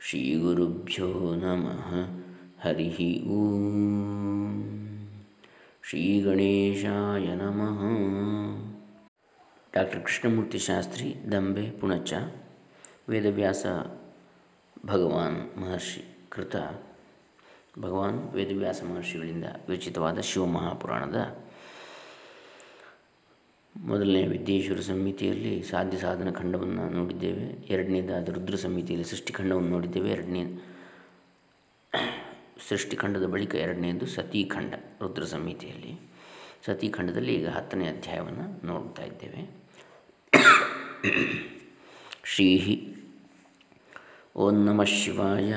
ಶ್ರೀಗುರುಭ್ಯೋ ನಮಃ ಹರಿ ಓಂ ಶ್ರೀ ಗಣೇಶಾಯ ನಮಃ ಡಾಕ್ಟರ್ ಕೃಷ್ಣಮೂರ್ತಿ ಶಾಸ್ತ್ರಿ ದಂಬೆ ಪುಣಚ ವೇದವ್ಯಾಸ ಭಗವಾನ್ ಮಹರ್ಷಿ ಕೃತ ಭಗವಾನ್ ವೇದವ್ಯಾಸ ಮಹರ್ಷಿಗಳಿಂದ ವಿಚಿತವಾದ ಶಿವಮಹಾಪುರಾಣದ ಮೊದಲನೇ ವಿದ್ಯೇಶ್ವರ ಸಂಹಿತೆಯಲ್ಲಿ ಸಾಧ್ಯ ಸಾಧನ ಖಂಡವನ್ನು ನೋಡಿದ್ದೇವೆ. ಎರಡನೇದಾದ ರುದ್ರ ಸಂಹಿತೆಯಲ್ಲಿ ಸೃಷ್ಟಿಖಂಡವನ್ನು ನೋಡಿದ್ದೇವೆ. ಎರಡನೇ ಸೃಷ್ಟಿಖಂಡದ ಬಳಿಕ ಎರಡನೇದು ಸತೀಖಂಡ ರುದ್ರ ಸಂಹಿತೆಯಲ್ಲಿ ಸತೀಖಂಡದಲ್ಲಿ ಈಗ ಹತ್ತನೇ ಅಧ್ಯಾಯವನ್ನು ನೋಡ್ತಾ ಇದ್ದೇವೆ. ಶ್ರೀ ಓಂ ನಮಃ ಶಿವಾಯ.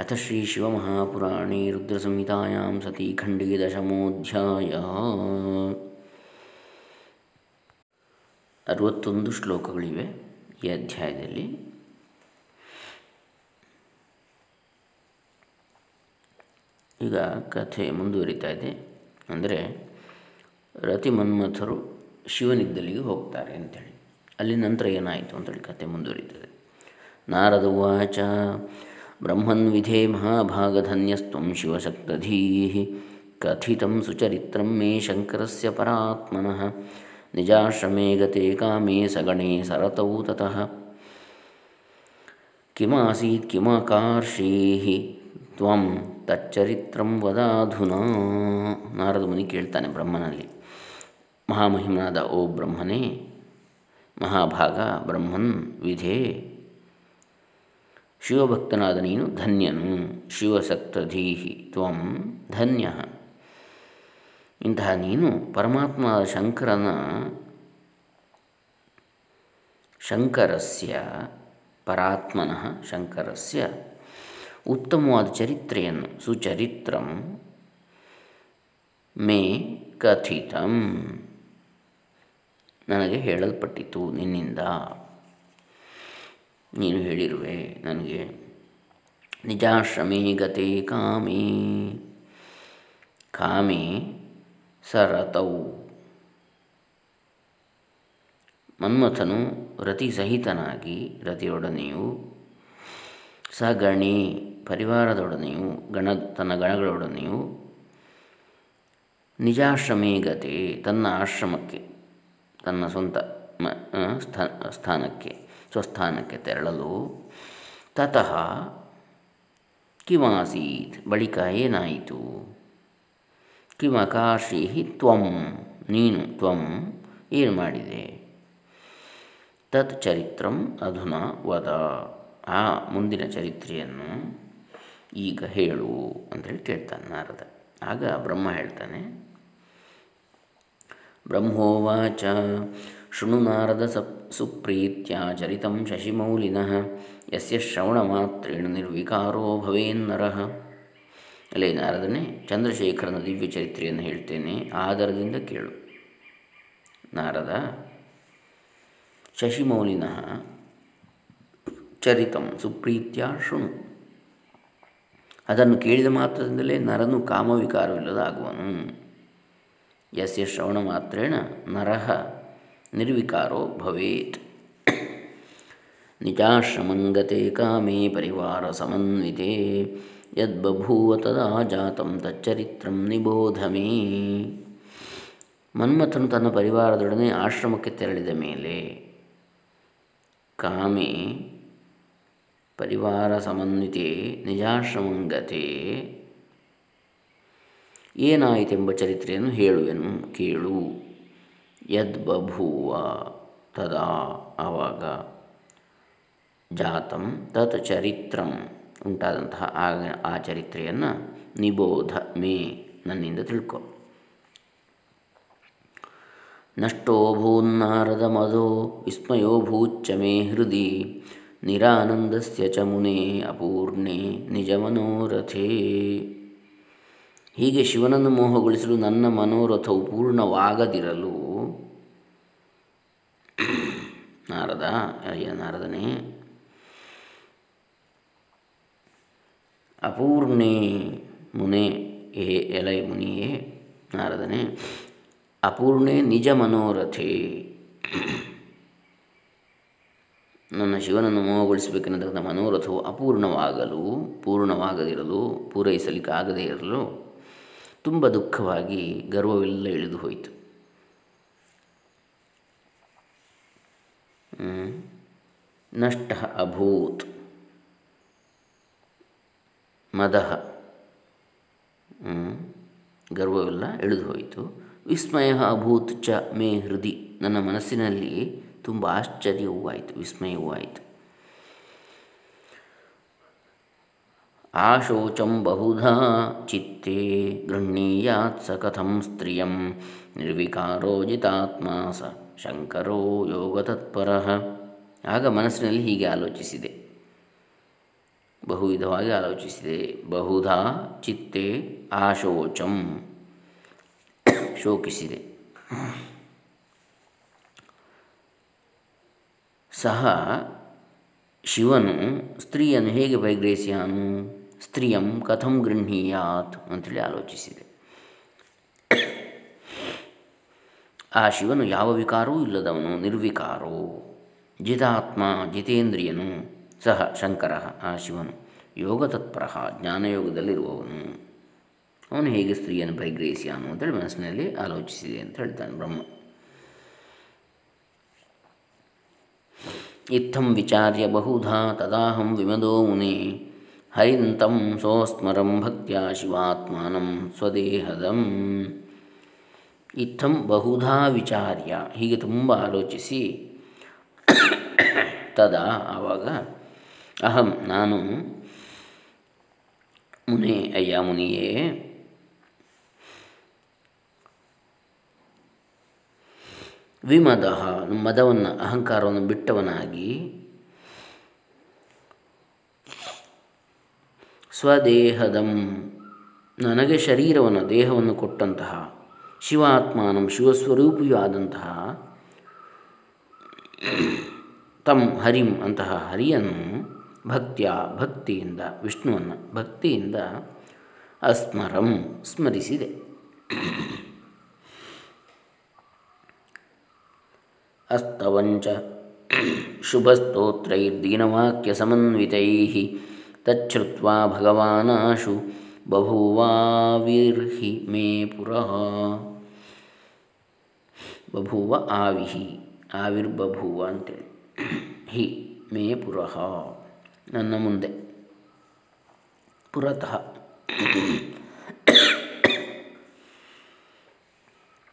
ಅಥ ಶ್ರೀ ಶಿವಮಹಾಪುರಾಣೇ ರುದ್ರಸಂಹಿತಾಯಾಂ ಸತೀಖಂಡೇ ದಶಮೋಧ್ಯಾಯ. ಅರವತ್ತೊಂದು ಶ್ಲೋಕಗಳಿವೆ ಈ ಅಧ್ಯಾಯದಲ್ಲಿ. ಈಗ ಕಥೆ ಮುಂದುವರಿತಾ ಇದೆ. ಅಂದರೆ ರತಿ ಮನ್ಮಥರು ಶಿವನಿದ್ದಲ್ಲಿಗೆ ಹೋಗ್ತಾರೆ ಅಂಥೇಳಿ ಅಲ್ಲಿ ನಂತರ ಏನಾಯಿತು ಅಂತೇಳಿ ಕಥೆ ಮುಂದುವರಿತದೆ. ನಾರದ ಉಚ ಬ್ರಹ್ಮನ್ ವಿಧೇ ಮಹಾಭಾಗಧನ್ಯಸ್ತು ಶಿವಶಕ್ತಧೀ ಕಥಿತಂ ಸುಚರಿತ್ರಂ ಮೇ ಶಂಕರಸ್ಯ ಪರಾತ್ಮನಃ ನಿಜಾಶ್ರಮೇ ಗತೆ ಕಾಮೇ ಸಗಣೆ ಸರತೌ ತತಃ. ಕಿಮಾಸೀತ್ ಕಿಮಕಾರ್ಷೀ ತ್ವಂ ತಚ್ಚರಿತ್ರಂ ವದಾಧುನಾ. ನಾರದ ಮುನಿ ಕೇಳ್ತಾನೆ ಬ್ರಹ್ಮನಲ್ಲಿ. ಮಹಾಮಹಿಮನಾದ ಓ ಬ್ರಹ್ಮನೇ, ಮಹಾಭಾಗ ಬ್ರಹ್ಮನ್ ವಿಧೇ. ಶಿವಭಕ್ತನಾದ ನೀನು ಧನ್ಯನು, ಶಿವಸಕ್ತಧೀಹಿ ತ್ವಂ ಧನ್ಯ. ಇಂತಹ ನೀನು ಪರಮಾತ್ಮ ಶಂಕರನ ಶಂಕರಸ್ಯ, ಪರಾತ್ಮನಃ ಶಂಕರಸ್ಯ, ಉತ್ತಮವಾದ ಚರಿತ್ರೆಯನ್ನು, ಸುಚರಿತ್ರಂ ಮೇ ಕಥಿತಂ, ನನಗೆ ಹೇಳಲ್ಪಟ್ಟಿತು ನಿನ್ನಿಂದ. ನೀನು ಹೇಳಿರುವೆ ನನಗೆ, ನಿಜಾಶ್ರಮೇ ಗತೆ ಕಾಮೇ ಕಾಮೇ ಸರತವು. ಮನ್ಮಥನು ರತಿ ಸಹಿತನಾಗಿ ರತಿಯೊಡನೆಯೂ ಸಗಣಿ ಪರಿವಾರದೊಡನೆಯೂ ಗಣ ತನ್ನ ಗಣಗಳೊಡನೆಯೂ ನಿಜಾಶ್ರಮೇಗತೆ ತನ್ನ ಆಶ್ರಮಕ್ಕೆ, ತನ್ನ ಸ್ವಂತ ಸ್ಥಾನಕ್ಕೆ, ಸ್ವಸ್ಥಾನಕ್ಕೆ ತೆರಳಲು ತತಃ ಕಿಮಾಸೀತ್ ಬಳಿಕ ಏನಾಯಿತು? ಕಿಮಕಾಶಿ ತ್ವಂ, ನೀನು ತ್ವಂ, ಏನು ಮಾಡಿದೆ? ತತ್ ಚರಿತ್ರಂ ಅಧುನಾ ವದ. ಆ ಮುಂದಿನ ಚರಿತ್ರೆಯನ್ನು ಈಗ ಹೇಳು ಅಂತೇಳಿ ಕೇಳ್ತಾನೆ ನಾರದ. ಆಗ ಬ್ರಹ್ಮ ಹೇಳ್ತಾನೆ, ಬ್ರಹ್ಮೋವಾಚ, ಶೃಣು ನಾರದ ಸಪ್, ಸುಪ್ರೀತ್ಯ, ಚರಿತಂ ಶಶಿಮೌಲಿನಃ, ಯಸ್ಯ ಶ್ರವಣ ಮಾತ್ರೇಣ ನಿರ್ವಿಕಾರೋ ಭವೇನ್ನರಃ. ಅಲ್ಲೇ ನಾರದನೇ ಚಂದ್ರಶೇಖರನ ದಿವ್ಯ ಚರಿತ್ರೆಯನ್ನು ಹೇಳ್ತೇನೆ. ಆಧಾರದಿಂದ ಕೇಳು. ನಾರದ ಶಶಿಮೌಲಿನ ಚರಿತಂ ಸುಪ್ರೀತ್ಯ ಶೃಣು. ಅದನ್ನು ಕೇಳಿದ ಮಾತ್ರದಿಂದಲೇ ನರನು ಕಾಮವಿಕಾರವಿಲ್ಲದಾಗುವನು ಯಸ್ಯ ಶ್ರವಣ ಮಾತ್ರೇಣ ನರಹ ನಿರ್ವಿಕಾರೋ ಭವೇತ್. ನಿಜಾಶ್ರಮಂಗತೆ ಕಾಮೇ ಪರಿವಾರ ಸಮನ್ವಿತೆ. ಯದ್ಬಭೂವ ತದಾ ಜಾತಂ ತಚ್ಚರಿತ್ರಂ ನಿಬೋಧಮೇ. ಮನ್ಮಥನು ತನ್ನ ಪರಿವಾರದೊಡನೆ ಆಶ್ರಮಕ್ಕೆ ತೆರಳಿದ ಮೇಲೆ ಕಾಮೆ ಪರಿವಾರ ಸಮನ್ವಿತೆ ನಿಜಾಶ್ರಮಂಗತೆ ಏನಾಯಿತೆಂಬ ಚರಿತ್ರೆಯನ್ನು ಹೇಳುವೆನು, ಕೇಳು. ಯದ್ ಬಭೂವ ತದಾ ಆವಾಗ ಜಾತಂ ತತ್ ಚರಿತ್ರಂ. ಉಂಟಾದಂತಹ ಆ ಆ ಚರಿತ್ರೆಯನ್ನು ನಿಬೋಧ ಮೇ ನನ್ನಿಂದ ತಿಳ್ಕೊ. ನಷ್ಟೋ ಭೂನ್ನಾರದ ಮಧೋ ವಿಸ್ಮಯೋ ಭೂಚ್ಚ ಮೇ ಹೃದಿ ನಿರಾನಂದಸ್ಯ ಚ ಮುನೆ ಅಪೂರ್ಣೆ ನಿಜ ಮನೋರಥೇ. ಹೀಗೆ ಶಿವನನ್ನು ಮೋಹಗೊಳಿಸಲು ನನ್ನ ಮನೋರಥವು ಪೂರ್ಣವಾಗದಿರಲು ನಾರದ, ಅಯ್ಯ ನಾರದನೇ ಅಪೂರ್ಣೆ ಮುನೆ ಏ ಎಲೈ ಮುನಿಯೇ ನಾರದನೆ, ಅಪೂರ್ಣೆ ನಿಜ ಮನೋರಥೆ. ನನ್ನ ಶಿವನನ್ನು ಮೋಹಗೊಳಿಸಬೇಕೆನ್ನತಕ್ಕಂಥ ಮನೋರಥವು ಅಪೂರ್ಣವಾಗಲು, ಪೂರ್ಣವಾಗದಿರಲು, ಪೂರೈಸಲಿಕ್ಕೆ ಆಗದೇ ಇರಲು ತುಂಬ ದುಃಖವಾಗಿ ಗರ್ವವೆಲ್ಲ ಇಳಿದು ಹೋಯಿತು. ನಷ್ಟ ಅಭೂತ್. ಮದ. ಗರ್ವವೆಲ್ಲ ಇಳಿದು ಹೋಯಿತು ವಿಸ್ಮಯ ಅಭೂತ್ ಚ ಮೇ ಹೃದಿ. ನನ್ನ ಮನಸ್ಸಿನಲ್ಲಿ ತುಂಬ ಆಶ್ಚರ್ಯವೂ ಆಯಿತು, ವಿಸ್ಮಯವೂ ಆಯಿತು. ಆಶೋಚಂ ಬಹುಧ ಚಿತ್ತೇ ಗೃಹೀಯಾತ್ ಸ ಕಥಂ ಸ್ತ್ರಿಯಂ ನಿರ್ವಿಕಾರೋ ಜಿತಾತ್ಮ ಸ ಶಂಕರೋ ಯೋಗತತ್ಪರ ಆಗ ಮನಸ್ಸಿನಲ್ಲಿ ಹೀಗೆ ಆಲೋಚಿಸಿದೆ. ಬಹುವಿಧವಾಗಿ ಆಲೋಚಿಸಿದೆ. ಬಹುಧಾ ಚಿತ್ತೆ ಆಶೋಚಂ. ಶೋಕಿಸಿದೆ. ಸಹ ಶಿವನು ಸ್ತ್ರೀಯನ್ನು ಹೇಗೆ ಪರಿಗ್ರಹಿಸಿಯಾನು? ಸ್ತ್ರೀಯಂ ಕಥಂ ಗೃಹೀಯಾತ್ ಅಂತೇಳಿ ಆಲೋಚಿಸಿದೆ. ಆ ಶಿವನು ಯಾವ ವಿಕಾರವೂ ಇಲ್ಲದವನು, ನಿರ್ವಿಕಾರೋ. ಜಿತಾತ್ಮ ಜಿತೇಂದ್ರಿಯನು. ಸಹ ಶಂಕರ ಆ ಶಿವನು ಯೋಗ ತತ್ಪರ ಜ್ಞಾನಯೋಗದಲ್ಲಿರುವವನು. ಅವನು ಹೇಗೆ ಸ್ತ್ರೀಯನ್ನು ಪರಿಗ್ರಹಿಸಿಯಾನು ಅಂತೇಳಿ ಮನಸ್ಸಿನಲ್ಲಿ ಆಲೋಚಿಸಿದೆ ಅಂತ ಹೇಳ್ತಾನೆ ಬ್ರಹ್ಮ. ಇತ್ತಂ ವಿಚಾರ್ಯ ಬಹುಧಾ ತದಾಹಂ ವಿಮದೋ ಮುನಿ ಹರಿಂತಂ ಸೋಸ್ಮರಂ ಭಕ್ತಿಯ ಶಿವಾತ್ಮಾನಂ ಸ್ವದೇಹದಂ. ಇತ್ತಂ ಬಹುಧಾ ವಿಚಾರ್ಯ ಹೀಗೆ ತುಂಬ ಆಲೋಚಿಸಿ ತದಾ ಆವಾಗ ಅಹಂ ನಾನು ಮುನಿ ಅಯ್ಯ ಮುನಿಯೇ ವಿಮದ ಮದವನ್ನು ಅಹಂಕಾರವನ್ನು ಬಿಟ್ಟವನಾಗಿ ಸ್ವದೇಹದಂ ನನಗೆ ಶರೀರವನ್ನು, ದೇಹವನ್ನು ಕೊಟ್ಟಂತಹ, ಶಿವಾತ್ಮಾನಂ ಶಿವಸ್ವರೂಪಿಯೂ ಆದಂತಹ, ತಂ ಹರಿಂ ಅಂತಹ ಹರಿಯನ್ನು ಭಕ್ತಿಯ ಭಕ್ತಿಯಿಂದ, ವಿಷ್ಣುವನ್ನು ಭಕ್ತಿಯಿಂದ ಅಸ್ಮರಂ ಸ್ಮರಿಸಿದೆ. ಅಸ್ತವಂಚ ಶುಭಸ್ತೋತ್ರೈರ್ದೀನವಾಕ್ಯಸಮನ್ವಿತೈः ತಚ್ಛ್ರುತ್ವಾ ಭಗವಾನಾಶು ಬಭೂವಾವಿರ್ಹಿ ಮೇ ಪುರಃ. ಬಭೂವ ಆವಿಹಿ, ಆವಿರ್ಬಭೂವ ಅಂತೇಳಿ. ಹಿ ಮೇ ಪುರಃ. ನನ್ನ ಮುಂದೆ. ಪುರತಃ.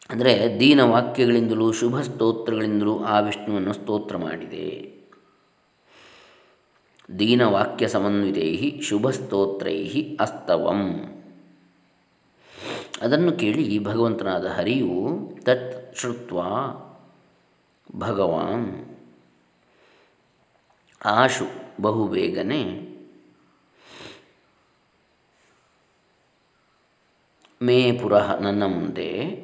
ಅಂದರೆ ದೀನ ವಾಕ್ಯಗಳಿಂದಲೂ, ಶುಭ ಸ್ತೋತ್ರಗಳಿಂದಲೂ ಆ ವಿಷ್ಣುವನ್ನು ಸ್ತೋತ್ರ ಮಾಡಿದೆ. ದೀನವಾಕ್ಯ ಸಮನ್ವಿತೈ ಶುಭ ಸ್ತೋತ್ರೈ ಅಸ್ತವಂ. ಅದನ್ನು ಕೇಳಿ ಭಗವಂತನಾದ ಹರಿಯು, ತತ್ ಶ್ರುತ್ವ, ಭಗವಾನ್, ಆಶು. ಬಹುಬೇಗನೆ ಮೇ ಪುರಃ ನನ್ನ ಮುಂದೆ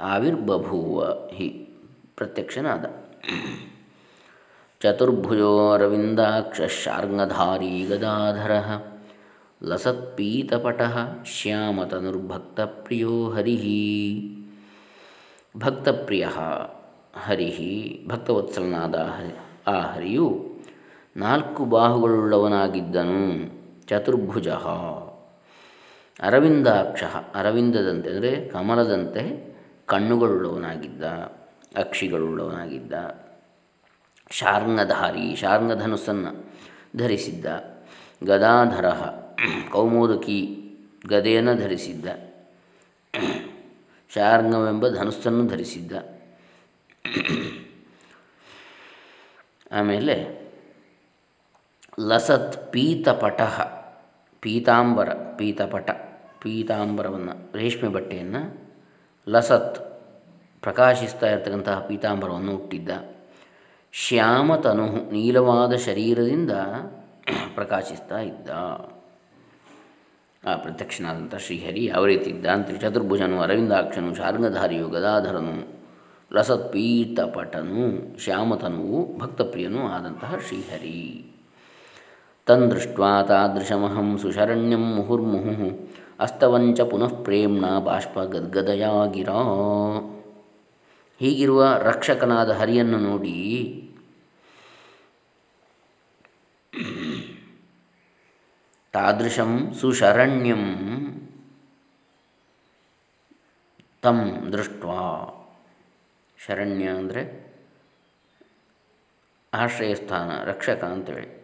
ಆವಿರ್ಬಭೂವ ಹಿ ಪ್ರತ್ಯಕ್ಷನಾದ ಚತುರ್ಭುಜೋ ಅರವಿಂದಾಕ್ಷಾರ್ಂಗಧಾರೀ ಗದಾಧರ ಲಸತ್ಪೀತಪಟ ಶ್ಯಾಮತನುರ್ಭಕ್ತಪ್ರಿಯೋ ಹರಿ ಭಕ್ತಪ್ರಿಯ ಹರಿ ಭಕ್ತವತ್ಸಲನಾದ ಆ ಹರಿಯು ನಾಲ್ಕು ಬಾಹುಗಳುಳ್ಳವನಾಗಿದ್ದನು. ಚತುರ್ಭುಜ. ಅರವಿಂದಾಕ್ಷ, ಅರವಿಂದದಂತೆ ಅಂದರೆ ಕಮಲದಂತೆ ಕಣ್ಣುಗಳುಳ್ಳವನಾಗಿದ್ದ, ಅಕ್ಷಿಗಳುಳ್ಳವನಾಗಿದ್ದ ಶಾರ್ಂಗಧಾರಿ ಶಾರ್ಂಗಧನುಸ್ಸನ್ನು ಧರಿಸಿದ್ದ, ಗದಾಧರ, ಕೌಮೋದಕಿ ಗದೆಯನ್ನು ಧರಿಸಿದ್ದ ಶಾರ್ಂಗವೆಂಬ ಧನುಸ್ಸನ್ನು ಧರಿಸಿದ್ದ. ಆಮೇಲೆ ಲಸತ್ ಪೀತಪಟ ಪೀತಾಂಬರ, ಪೀತಪಟ, ಪೀತಾಂಬರವನ್ನು, ರೇಷ್ಮೆ ಬಟ್ಟೆಯನ್ನು ಲಸತ್ ಪ್ರಕಾಶಿಸ್ತಾ ಇರತಕ್ಕಂತಹ ಪೀತಾಂಬರವನ್ನು ಹುಟ್ಟಿದ್ದ. ಶ್ಯಾಮತನು ನೀಲವಾದ ಶರೀರದಿಂದ ಪ್ರಕಾಶಿಸ್ತಾ ಇದ್ದ. ಆ ಪ್ರತ್ಯಕ್ಷನಾದಂಥ ಶ್ರೀಹರಿ ಯಾವ ರೀತಿ ಇದ್ದ ಅಂತ ಚತುರ್ಭುಜನು, ಅರವಿಂದಾಕ್ಷನು ಶಾರ್ಗಧಾರಿಯು ಗದಾಧರನು ಲಸತ್ಪೀತಪಟನು ಶ್ಯಾಮತನುವು ಭಕ್ತಪ್ರಿಯನು ಆದಂತಹ ಶ್ರೀಹರಿ. ತಂದೃಷ್ಟ್ವಾ ತಾದೃಶಮಹಂ ಸುಶರಣ್ಯಂ ಮುಹುರ್ಮುಹು ಅಸ್ತವಂಚ ಪುನಃ ಪ್ರೇಮ್ಣ ಬಾಷ್ಪ ಗದ್ಗದಯಾ ಗಿರಾ ಹೀಗಿರುವ ರಕ್ಷಕನಾದ ಹರಿಯನ್ನು ನೋಡಿ ತಾದೃಶಂ ಸುಶರಣ್ಯಂ ತಂ ದೃಷ್ಟ್ವಾ ಶರಣ್ಯ ಅಂದರೆ ಆಶ್ರಯಸ್ಥಾನ, ರಕ್ಷಕ ಅಂತೇಳಿ.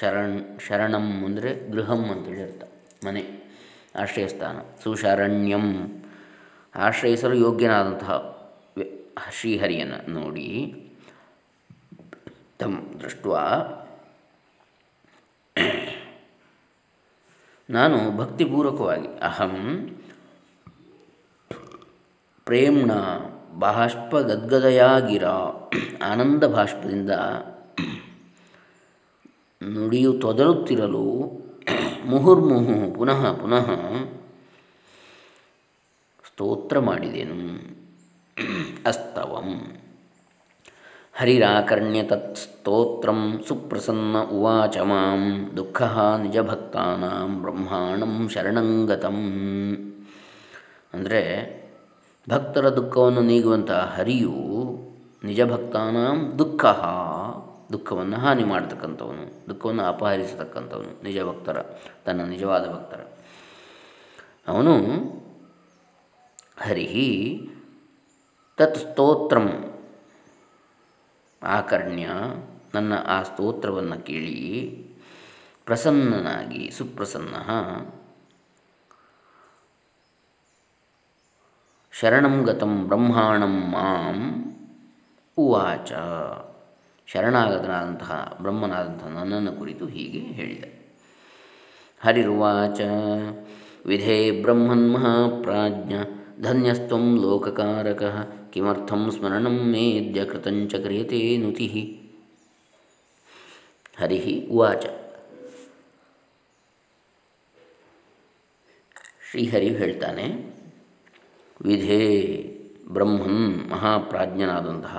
ಶರಣ್, ಶರಣಂ ಅಂದರೆ ಗೃಹಂ ಅಂತೇಳಿ ಅರ್ಥ ಮನೆ ಆಶ್ರಯಸ್ಥಾನ ಸುಶರಣ್ಯಂ. ಆಶ್ರಯಿಸಲು ಯೋಗ್ಯನಾದಂತಹ ಶ್ರೀಹರಿಯನ್ನು ನೋಡಿ. ತಂ ದೃಷ್ಟ ನಾನು ಭಕ್ತಿಪೂರ್ವಕವಾಗಿ ಅಹಂ ಪ್ರೇಮ್ಣ ಬಾಷ್ಪ ಗದ್ಗದಯಾಗಿರ ಆನಂದ ಬಾಷ್ಪದಿಂದ ನುಡಿಯು ತೊದಲುತ್ತಿರಲು ಮುಹುರ್ಮುಹು ಪುನಃ ಪುನಃ ಸ್ತೋತ್ರ ಮಾಡಿದೆನು. ಅಸ್ತವಂ. ಹರಿರಾಕರ್ಣ್ಯ ತತ್ ಸ್ತೋತ್ರ ಸುಪ್ರಸನ್ನ ಉವಾಚ ಮಾಂ. ದುಃಖ ನಿಜಭಕ್ತಾನಾಂ ಬ್ರಹ್ಮಾಣಂ ಶರಣಂಗತಂ ಅಂದರೆ ಭಕ್ತರ ದುಃಖವನ್ನು ನೀಗುವಂತಹ ಹರಿಯು ನಿಜಭಕ್ತಾನಾಂ ದುಃಖ. ದುಃಖವನ್ನು ಹಾನಿ ಮಾಡತಕ್ಕಂಥವನು, ದುಃಖವನ್ನು ಅಪಹರಿಸತಕ್ಕಂಥವನು, ನಿಜ ಭಕ್ತರ, ತನ್ನ ನಿಜವಾದ ಭಕ್ತರ. ಅವನು ಹರಿ ತತ್ ಸ್ತೋತ್ರಂ ಆಕರ್ಣ್ಯ, ನನ್ನ ಆ ಸ್ತೋತ್ರವನ್ನು ಕೇಳಿ ಪ್ರಸನ್ನನಾಗಿ, ಸುಪ್ರಸನ್ನ ಶರಣಂ ಗತಂ ಬ್ರಹ್ಮಾಣಂ ಮಾಂ ಉವಾಚ. ಶರಣಾಗತನಾದಂತಹ ಬ್ರಹ್ಮನಾದಂತಹ ನನ್ನನ್ನು ಕುರಿತು ಹೀಗೆ ಹೇಳಿದ ಹರಿರುವಾಚ, ವಿಧೇ ಬ್ರಹ್ಮನ್ ಮಹಾಪ್ರಾಜ್ಞ, ಧನ್ಯಸ್ತ್ವಂ ಲೋಕಕಾರಕ, ಕಿಮರ್ಥಂ ಸ್ಮರಣಂ ಮೇದ್ಯ ಕೃತಂಚ ಕ್ರಿಯತೆ ನುತಿ. ಹರಿ ಉವಾಚ. ಶ್ರೀಹರಿ ಹೇಳ್ತಾನೆ, ವಿಧೇ ಬ್ರಹ್ಮನ್ ಮಹಾಪ್ರಾಜ್ಞನಾದಂತಹ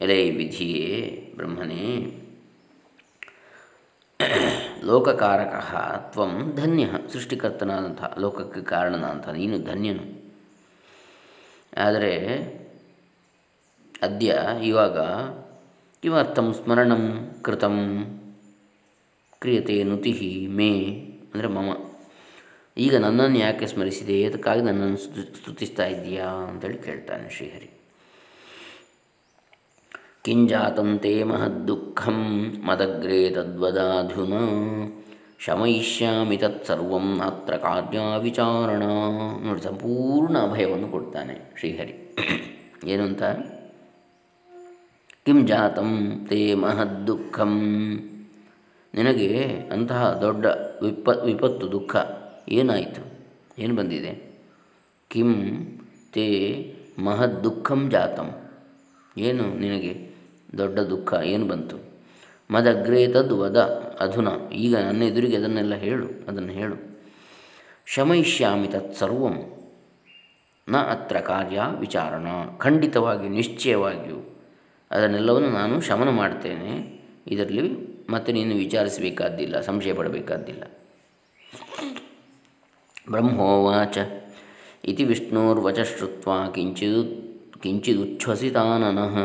ಎಲೆ ವಿಧಿಯೇ ಬ್ರಹ್ಮನೇ. ಲೋಕಕಾರಕ ತ್ವಂ ಧನ್ಯ. ಸೃಷ್ಟಿಕರ್ತನಾದಂಥ, ಲೋಕಕ್ಕೆ ಕಾರಣನಾದಂಥ, ನೀನು ಧನ್ಯನು. ಆದರೆ ಅದ್ಯ ಇವಾಗ ಕಿಮರ್ಥಂ ಸ್ಮರಣಂ ಕೃತಂ ಕ್ರಿಯತೆ ನುತಿ ಮೇ ಅಂದರೆ ಮಮ. ಈಗ ನನ್ನನ್ನು ಯಾಕೆ ಸ್ಮರಿಸಿದೆ? ಅದಕ್ಕಾಗಿ ನನ್ನನ್ನು ಸ್ತುತಿಸ್ತಾ ಇದೆಯಾ ಅಂತೇಳಿ ಕೇಳ್ತಾನೆ ಶ್ರೀಹರಿ. ಕಿಂಜಾತಂತೆ ಮಹದ್ದುಃಖಂ ಮದಗ್ರೇ ತದ್ವದಾಧುನ ಶಮಯಿಷ್ಯಾಮಿ ತತ್ಸರ್ವಂ ಅತ್ರ ಕಾರ್ಯ ವಿಚಾರಣ ನೋಡಿ, ಸಂಪೂರ್ಣ ಅಭಯವನ್ನು ಕೊಡ್ತಾನೆ ಶ್ರೀಹರಿ. ಏನು ಅಂತ ಕಿಂ ಜಾತಂ ತೇ ಮಹದ್ದುಃಖಂ. ನಿನಗೆ ಅಂತಹ ದೊಡ್ಡ ವಿಪ, ವಿಪತ್ತು, ದುಃಖ ಏನಾಯಿತು? ಏನು ಬಂದಿದೆ? ಕಿಂ ತೇ ಮಹದ್ದುಃಖಂ ಜಾತಂ. ಏನು ನಿನಗೆ? ದೊಡ್ಡ ದುಃಖ, ಏನು ಬಂತು? ಮದಗ್ರೇ ತದ್ ವದ ಅಧುನಾ, ಈಗ ನನ್ನ ಎದುರಿಗೆ ಅದನ್ನೆಲ್ಲ ಹೇಳು, ಅದನ್ನು ಹೇಳು. ಶಮಯಿಷ್ಯಾಮಿ ತತ್ಸರ್ವಂ, ನ ಅತ್ರ ಕಾರ್ಯ ವಿಚಾರಣ, ಖಂಡಿತವಾಗಿ ನಿಶ್ಚಯವಾಗಿಯೂ ಅದನ್ನೆಲ್ಲವನ್ನು ನಾನು ಶಮನ ಮಾಡ್ತೇನೆ. ಇದರಲ್ಲಿ ಮತ್ತೆ ನೀನು ವಿಚಾರಿಸಬೇಕಾದ್ದಿಲ್ಲ ಸಂಶಯ ಪಡಬೇಕಾದ್ದಿಲ್ಲ ಬ್ರಹ್ಮೋವಾಚ, ಇತಿ ವಿಷ್ಣುರ್ವಚ ಶ್ರುತ್ವ, ಕಿಂಚಿದು, ಕಿಂಚಿದುಚ್ಛ್ವಸಿತಾನನಃ.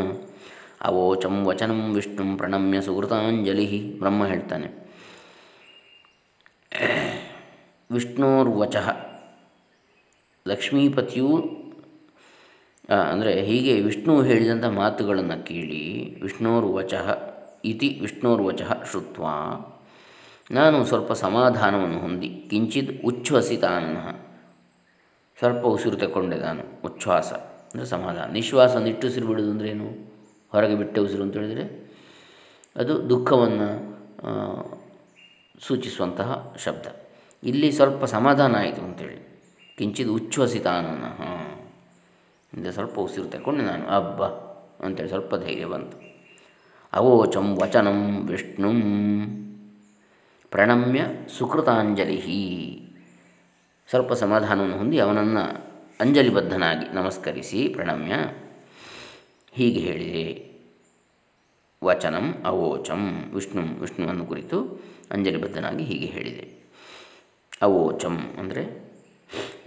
ಅವೋಚಂ ವಚನಂ ವಿಷ್ಣು ಪ್ರಣಮ್ಯ ಸುಕೃತಾಂಜಲಿ ಬ್ರಹ್ಮ ಹೇಳ್ತಾನೆ. ವಿಷ್ಣೋರ್ವಚ. ಲಕ್ಷ್ಮೀಪತಿಯು ಅಂದರೆ ಹೀಗೆ ವಿಷ್ಣು ಹೇಳಿದಂಥ ಮಾತುಗಳನ್ನು ಕೇಳಿ ವಿಷ್ಣೋರ್ವಚ ಇತಿ ವಿಷ್ಣೋರ್ವಚ ಶ್ರುತ್ವ. ನಾನು ಸ್ವಲ್ಪ ಸಮಾಧಾನವನ್ನು ಹೊಂದಿ, ಕಿಂಚಿತ್ ಉಚ್ಛ್ವಸಿತಾನ ಸ್ವಲ್ಪ ಉಸಿರು ತಗೊಂಡೆ ನಾನು, ಉಚ್ಛ್ವಾಸ, ಅಂದರೆ ಸಮಾಧಾನ. ನಿಶ್ವಾಸ ನಿಟ್ಟುಸಿರು ಬಿಡೋದು ಅಂದ್ರೇನು ಹೊರಗೆ ಬಿಟ್ಟೆ ಉಸಿರು ಅಂತ ಹೇಳಿದರೆ ಅದು ದುಃಖವನ್ನು ಸೂಚಿಸುವಂತಹ ಶಬ್ದ. ಇಲ್ಲಿ ಸ್ವಲ್ಪ ಸಮಾಧಾನ ಆಯಿತು ಅಂತೇಳಿ. ಕಿಂಚಿತ್ ಉಚ್ಛ್ವಸಿತಾನನ, ಹಾಂ ಇಂದ ಸ್ವಲ್ಪ ಉಸಿರು ತಗೊಂಡೆ ನಾನು, ಅಬ್ಬ, ಅಂತೇಳಿ ಸ್ವಲ್ಪ ಧೈರ್ಯ ಬಂತು. ಅವೋಚಂ ವಚನಂ ವಿಷ್ಣು ಪ್ರಣಮ್ಯ ಸುಕೃತಾಂಜಲಿ ಸ್ವಲ್ಪ ಸಮಾಧಾನವನ್ನು ಹೊಂದಿ ಅವನನ್ನು ಅಂಜಲಿಬದ್ಧನಾಗಿ ನಮಸ್ಕರಿಸಿ ಪ್ರಣಮ್ಯ. ಹೀಗೆ ಹೇಳಿದೆ. ವಚನಂ ಅವೋಚಂ. ವಿಷ್ಣು ವಿಷ್ಣುವನ್ನು ಕುರಿತು ಅಂಜಲಿಬದ್ಧನಾಗಿ ಹೀಗೆ ಹೇಳಿದೆ. ಅವೋಚಂ ಅಂದರೆ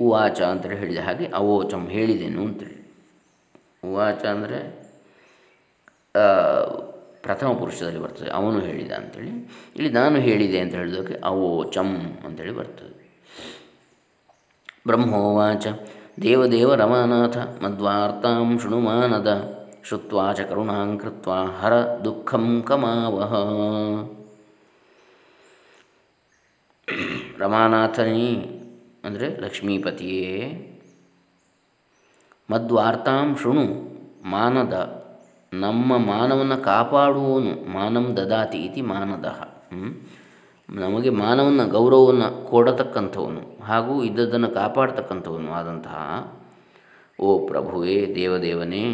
ಉವಾಚ ಅಂತೇಳಿ ಹೇಳಿದ ಹಾಗೆ ಅವೋಚಂ ಹೇಳಿದೆನು ಅಂತೇಳಿ. ಉವಾಚ ಅಂದರೆ ಪ್ರಥಮ ಪುರುಷದಲ್ಲಿ ಬರ್ತದೆ. ಅವನು ಹೇಳಿದ ಅಂಥೇಳಿ ಇಲ್ಲಿ ನಾನು ಹೇಳಿದೆ ಅಂತ ಹೇಳಿದಕ್ಕೆ ಅವೋಚಂ ಅಂತೇಳಿ ಬರ್ತದೆ. ಬ್ರಹ್ಮೋವಾಚ. ದೇವದೇವ ರಮಾನಾಥ ಮದ್ವಾರ್ತಾಂ ಶೃಣುಮಾನದ. ಶ್ರುತ್ವಾ ಚ ಕರುಣಾಂ ಕೃತ್ವಾ ಹರ ದುಃಖಂ ಕಮಾವಹ. ರಮಾನಾಥನಿ ಅಂದರೆ ಲಕ್ಷ್ಮೀಪತಿಯೇ. ಮದ್ವಾರ್ತಾಂ ಶೃಣು ಮಾನದ, ನಮ್ಮ ಮಾನವನ್ನು ಕಾಪಾಡುವವನು ಮಾನಂ ದದಾತಿ ಇತಿ ಮಾನದ. ನಮಗೆ ಮಾನವನ ಗೌರವವನ್ನು ಕೊಡತಕ್ಕಂಥವನು ಹಾಗೂ ಇದ್ದದ್ದನ್ನು ಕಾಪಾಡ್ತಕ್ಕಂಥವನು ಆದಂತಹ. ಓ ಪ್ರಭುವೇ ದೇವದೇವನೇ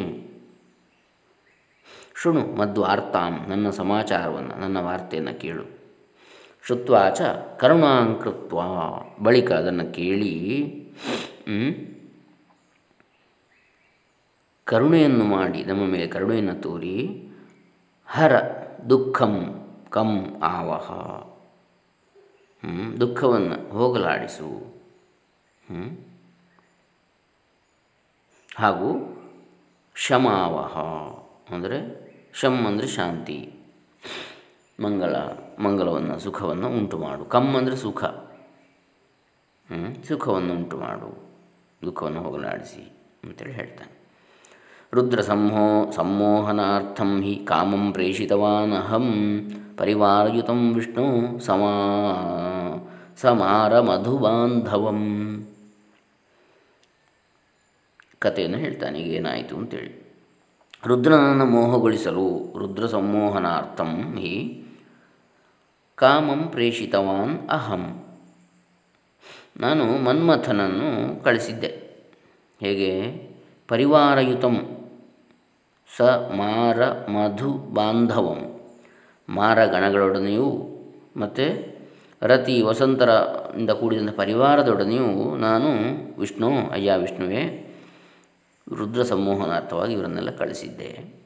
ಶೃಣು ಮದ್ವಾರ್ತಾಂ ನನ್ನ ಸಮಾಚಾರವನ್ನು, ನನ್ನ ವಾರ್ತೆಯನ್ನು ಕೇಳು. ಶುತ್ವಾಚ ಕರುಣಾಂಕೃತ್ವ ಬಳಿಕ ಅದನ್ನು ಕೇಳಿ ಕರುಣೆಯನ್ನು ಮಾಡಿ, ನಮ್ಮ ಮೇಲೆ ಕರುಣೆಯನ್ನು ತೋರಿ, ಹರ ದುಃಖಂ ಕಂ ಆವಹ. ದುಃಖವನ್ನು ಹೋಗಲಾಡಿಸು. ಹಾಗೂ ಶಮಾವಹ ಅಂದರೆ ಶಮ್ ಅಂದರೆ ಶಾಂತಿ, ಮಂಗಳ, ಮಂಗಳವನ್ನು, ಸುಖವನ್ನು ಉಂಟು ಮಾಡು. ಕಮ್ ಅಂದರೆ ಸುಖ. ಸುಖವನ್ನು ಉಂಟು ಮಾಡು. ದುಃಖವನ್ನು ಹೋಗಲಾಡಿಸಿ ಅಂತೇಳಿ ಹೇಳ್ತಾನೆ. ರುದ್ರ ಸಂಹೋ, ಸಂಮೋಹನಾರ್ಥಂ ಹಿ ಕಾಮಂ ಪ್ರೇಷಿತವಾನಹಂ ಪರಿವಾರಯುತಂ ವಿಷ್ಣು ಸಮಾ, ಸಮಾರ ಮಧುಬಾಂಧವಂ. ಕಥೆಯನ್ನು ಹೇಳ್ತಾನೆ, ಈಗ ಏನಾಯಿತು ಅಂತೇಳಿ. ರುದ್ರನನ್ನು ಮೋಹಗೊಳಿಸಲು ರುದ್ರ ಸಂಮೋಹನಾರ್ಥಂ ಹಿ ಕಾಮಂ ಪ್ರೇಷಿತವಾನ್ ಅಹಂ. ನಾನು ಮನ್ಮಥನನ್ನು ಕಳಿಸಿದ್ದೆ. ಹೇಗೆ? ಪರಿವಾರಯುತಂ ಸ ಮಾರ ಮಧು ಬಾಂಧವಂ. ಮಾರ ಗಣಗಳೊಡನೆಯೂ ಮತ್ತು ರತಿ ವಸಂತರಿಂದ ಕೂಡಿದಂಥ ಪರಿವಾರದೊಡನೆಯೂ ನಾನು ವಿಷ್ಣು, ಅಯ್ಯ ವಿಷ್ಣುವೇ ರುದ್ರ ಸಂಮೋಹನಾರ್ಥವಾಗಿ ಇವರನ್ನೆಲ್ಲ ಕಳಿಸಿದ್ದೆ.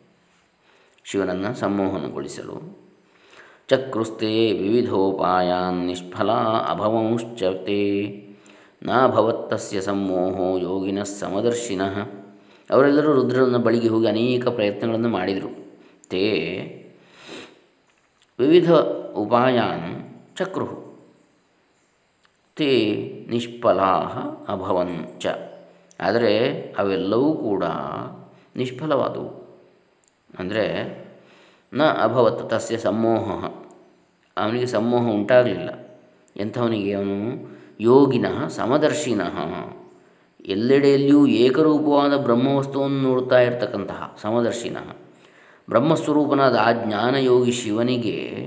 ಶಿವನನ್ನು ಸಂಮೋಹನಗೊಳಿಸಲು ಚಕ್ರುಸ್ತೆ ವಿವಿಧೋಪಾಯಾನ್ ನಿಷ್ಫಲ ಅಭವಂಶ್ಚತೆ ನಾಭವತ್ತಸ್ಯ ಸಂಮೋಹೋ ಯೋಗಿನ ಸಮದರ್ಶಿನ. ಅವರೆಲ್ಲರೂ ರುದ್ರನ ಬಳಿಗೆ ಹೋಗಿ ಅನೇಕ ಪ್ರಯತ್ನಗಳನ್ನು ಮಾಡಿದರು. ತೇ. ವಿವಿಧ ಉಪಾಯಾನ್ ಚಕ್ರು. ತೇ ನಿಷ್ಫಲಾ ಅಭವನ್ ಚ ಆದರೆ ಅವೆಲ್ಲವೂ ಕೂಡ ನಿಷ್ಫಲವಾದವು. ಅಂದರೆ, ನ ಅಭವತ್ ತಸ್ಯ ಸಮೋಹ ಅವನಿಗೆ ಸಮೋಹ ಉಂಟಾಗಲಿಲ್ಲ. ಎಂಥವನಿಗೆ ಅವನು? ಯೋಗಿನಃ ಸಮದರ್ಶಿನಃ. ಎಲ್ಲೆಡೆಯಲ್ಲಿಯೂ ಏಕರೂಪವಾದ ಬ್ರಹ್ಮವಸ್ತುವನ್ನು ನೋಡ್ತಾ ಇರತಕ್ಕಂತಹ ಸಮದರ್ಶಿನ. ಬ್ರಹ್ಮಸ್ವರೂಪನಾದ ಆ ಜ್ಞಾನಯೋಗಿ ಶಿವನಿಗೆ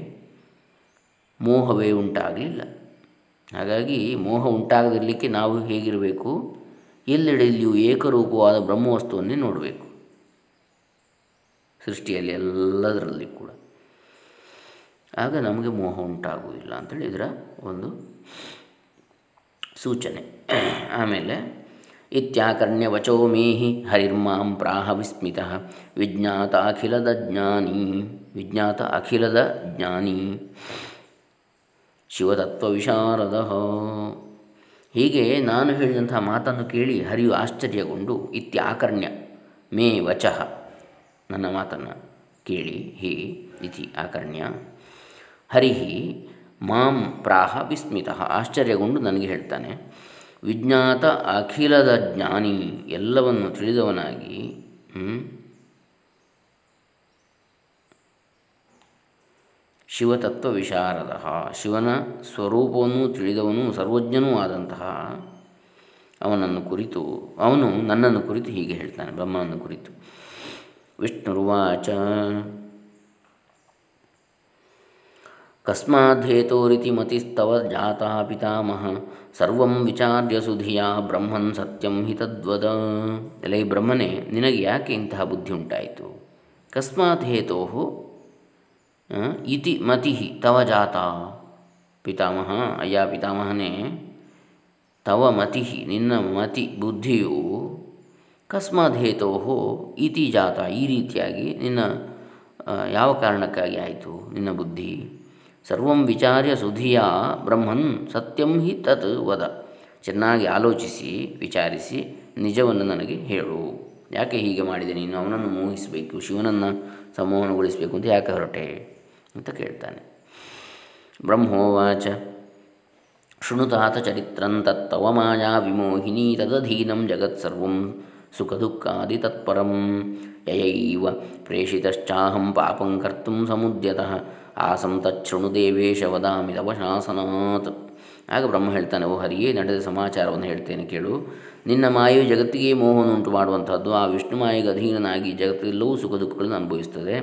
ಮೋಹವೇ ಉಂಟಾಗಲಿಲ್ಲ. ಹಾಗಾಗಿ ಮೋಹ ಉಂಟಾಗದಿರಲಿಕ್ಕೆ ನಾವು ಹೇಗಿರಬೇಕು? ಎಲ್ಲೆಡೆಯಲ್ಲಿಯೂ ಏಕರೂಪವಾದ ಬ್ರಹ್ಮವಸ್ತುವನ್ನೇ ನೋಡಬೇಕು. ಸೃಷ್ಟಿಯಲ್ಲಿ ಎಲ್ಲದರಲ್ಲಿ ಕೂಡ. ಆಗ ನಮಗೆ ಮೋಹ ಉಂಟಾಗುವುದಿಲ್ಲ ಅಂತೇಳಿ ಇದರ ಒಂದು ಸೂಚನೆ. ಆಮೇಲೆ ಇತ್ಯಾಕರ್ಣ್ಯವಚೋ ಮೇಹಿ ಹರಿರ್ಮಾಂ ಪ್ರಾಹ ವಿಸ್ಮಿತ ವಿಜ್ಞಾತ ಅಖಿಲದ ಜ್ಞಾನಿ, ವಿಜ್ಞಾತ ಅಖಿಲದ ಜ್ಞಾನಿ. ಶಿವತತ್ವವಿಶಾರದ ಹೀಗೆ ನಾನು ಹೇಳಿದಂತಹ ಮಾತನ್ನು ಕೇಳಿ ಹರಿಯು ಆಶ್ಚರ್ಯಗೊಂಡು, ಇತ್ಯಾಕರ್ಣ್ಯ, ಮೇ ವಚಃ, ನನ್ನ ಮಾತನ್ನು ಕೇಳಿ, ಹೇ ಇತಿ ಆಕರ್ಣ್ಯ, ಹರಿಹಿ, ಮಾಂ ಪ್ರಾಹ ವಿಸ್ಮಿತ ಆಶ್ಚರ್ಯಗೊಂಡು ನನಗೆ ಹೇಳ್ತಾನೆ, ವಿಜ್ಞಾತ ಅಖಿಲದ ಜ್ಞಾನಿ ಎಲ್ಲವನ್ನು ತಿಳಿದವನಾಗಿ ಶಿವತತ್ವ ವಿಶಾರದ ಶಿವನ ಸ್ವರೂಪವನ್ನು ತಿಳಿದವನು ಸರ್ವಜ್ಞನೂ ಆದಂತಹ ಅವನನ್ನು ಕುರಿತು, ಅವನು ನನ್ನನ್ನು ಕುರಿತು ಹೀಗೆ ಹೇಳ್ತಾನೆ, ಬ್ರಹ್ಮನನ್ನು ಕುರಿತು. ವಿಷ್ಣುರ್ವಾಚ. ಕಸ್ಮಾದ್ಧೇತೋರಿತಿ ಮತಿಸ್ತವ ಜಾತಾ ಪಿತಾಮಹ. ಸರ್ವಂ ವಿಚಾರ್ಯ ಸುಧಿಯ, ಬ್ರಹ್ಮನ್ ಸತ್ಯಂ ಹಿ ತದ್ವದ. ಎಲೈ ಬ್ರಹ್ಮನೇ, ನಿನಗೆ ಯಾಕೆ ಇಂತಹ ಬುದ್ಧಿ ಉಂಟಾಯಿತು? ಕಸ್ಮಾತ್ ಹೇತೋ ಇತಿ ಮತಿ ತವ ಜಾತ. ಪಿತಾಮಹ, ಅಯ್ಯ ಪಿತಾಮಹನೇ, ತವ ಮತಿ ನಿನ್ನ ಮತಿ ಬುದ್ಧಿಯು ಕಸ್ಮಾತ್ ಹೇತೋ ಇತಿ ಜಾತ. ಈ ರೀತಿಯಾಗಿ ನಿನ್ನ ಯಾವ ಕಾರಣಕ್ಕಾಗಿ ಆಯಿತು ನಿನ್ನ ಬುದ್ಧಿ? ಸರ್ವಂ ವಿಚಾರ್ಯ ಸುಧಿಯ ಬ್ರಹ್ಮನ್ ಸತ್ಯಂ ಹಿ ತತ್ ವದ. ಚೆನ್ನಾಗಿ ಆಲೋಚಿಸಿ, ವಿಚಾರಿಸಿ, ನಿಜವನ್ನು ನನಗೆ ಹೇಳು. ಯಾಕೆ ಹೀಗೆ ಮಾಡಿದೆ ನೀನು? ಅವನನ್ನು ಮೋಹಿಸಬೇಕು, ಶಿವನನ್ನು ಸಂಮೋಹನಗೊಳಿಸಬೇಕು ಅಂತ ಯಾಕೆ ಹೊರಟೆ? ಅಂತ ಕೇಳ್ತಾನೆ. ಬ್ರಹ್ಮೋವಾಚ. ಶೃಣುತಾತ ಚರಿತ್ರಂ ತತ್ತವ ಮಾಯಾ ವಿಮೋಹಿನಿ ತದಧೀನಂ ಜಗತ್ಸರ್ವಂ ಸುಖದುಃಖಾದಿ ತತ್ಪರಂ. ಯಯೈವ ಪ್ರೇಷಿತಶ್ಚಾಹಂ ಪಾಪಂ ಕರ್ತು ಸಮುದ್ಯತಃ. ಆಸಂ ತಚ್ಛೃಣು ದೇವೇಶ ವದಾಮಿ ತವ ಶಾಸನಾತ್. ಆಗ ಬ್ರಹ್ಮ ಹೇಳ್ತಾನೆ, ಓ ಹರಿಯೇ, ನಡೆದ ಸಮಾಚಾರವನ್ನು ಹೇಳ್ತೇನೆ ಕೇಳು. ನಿನ್ನ ಮಾಯು ಜಗತ್ತಿಗೆ ಮೋಹವನ್ನುಂಟು ಮಾಡುವಂಥದ್ದು ಆ ವಿಷ್ಣು ಮಾಯೆಗೆ ಅಧೀನನಾಗಿ ಜಗತ್ತೆಲ್ಲವೂ ಸುಖ ದುಃಖಗಳನ್ನು ಅನುಭವಿಸ್ತದೆ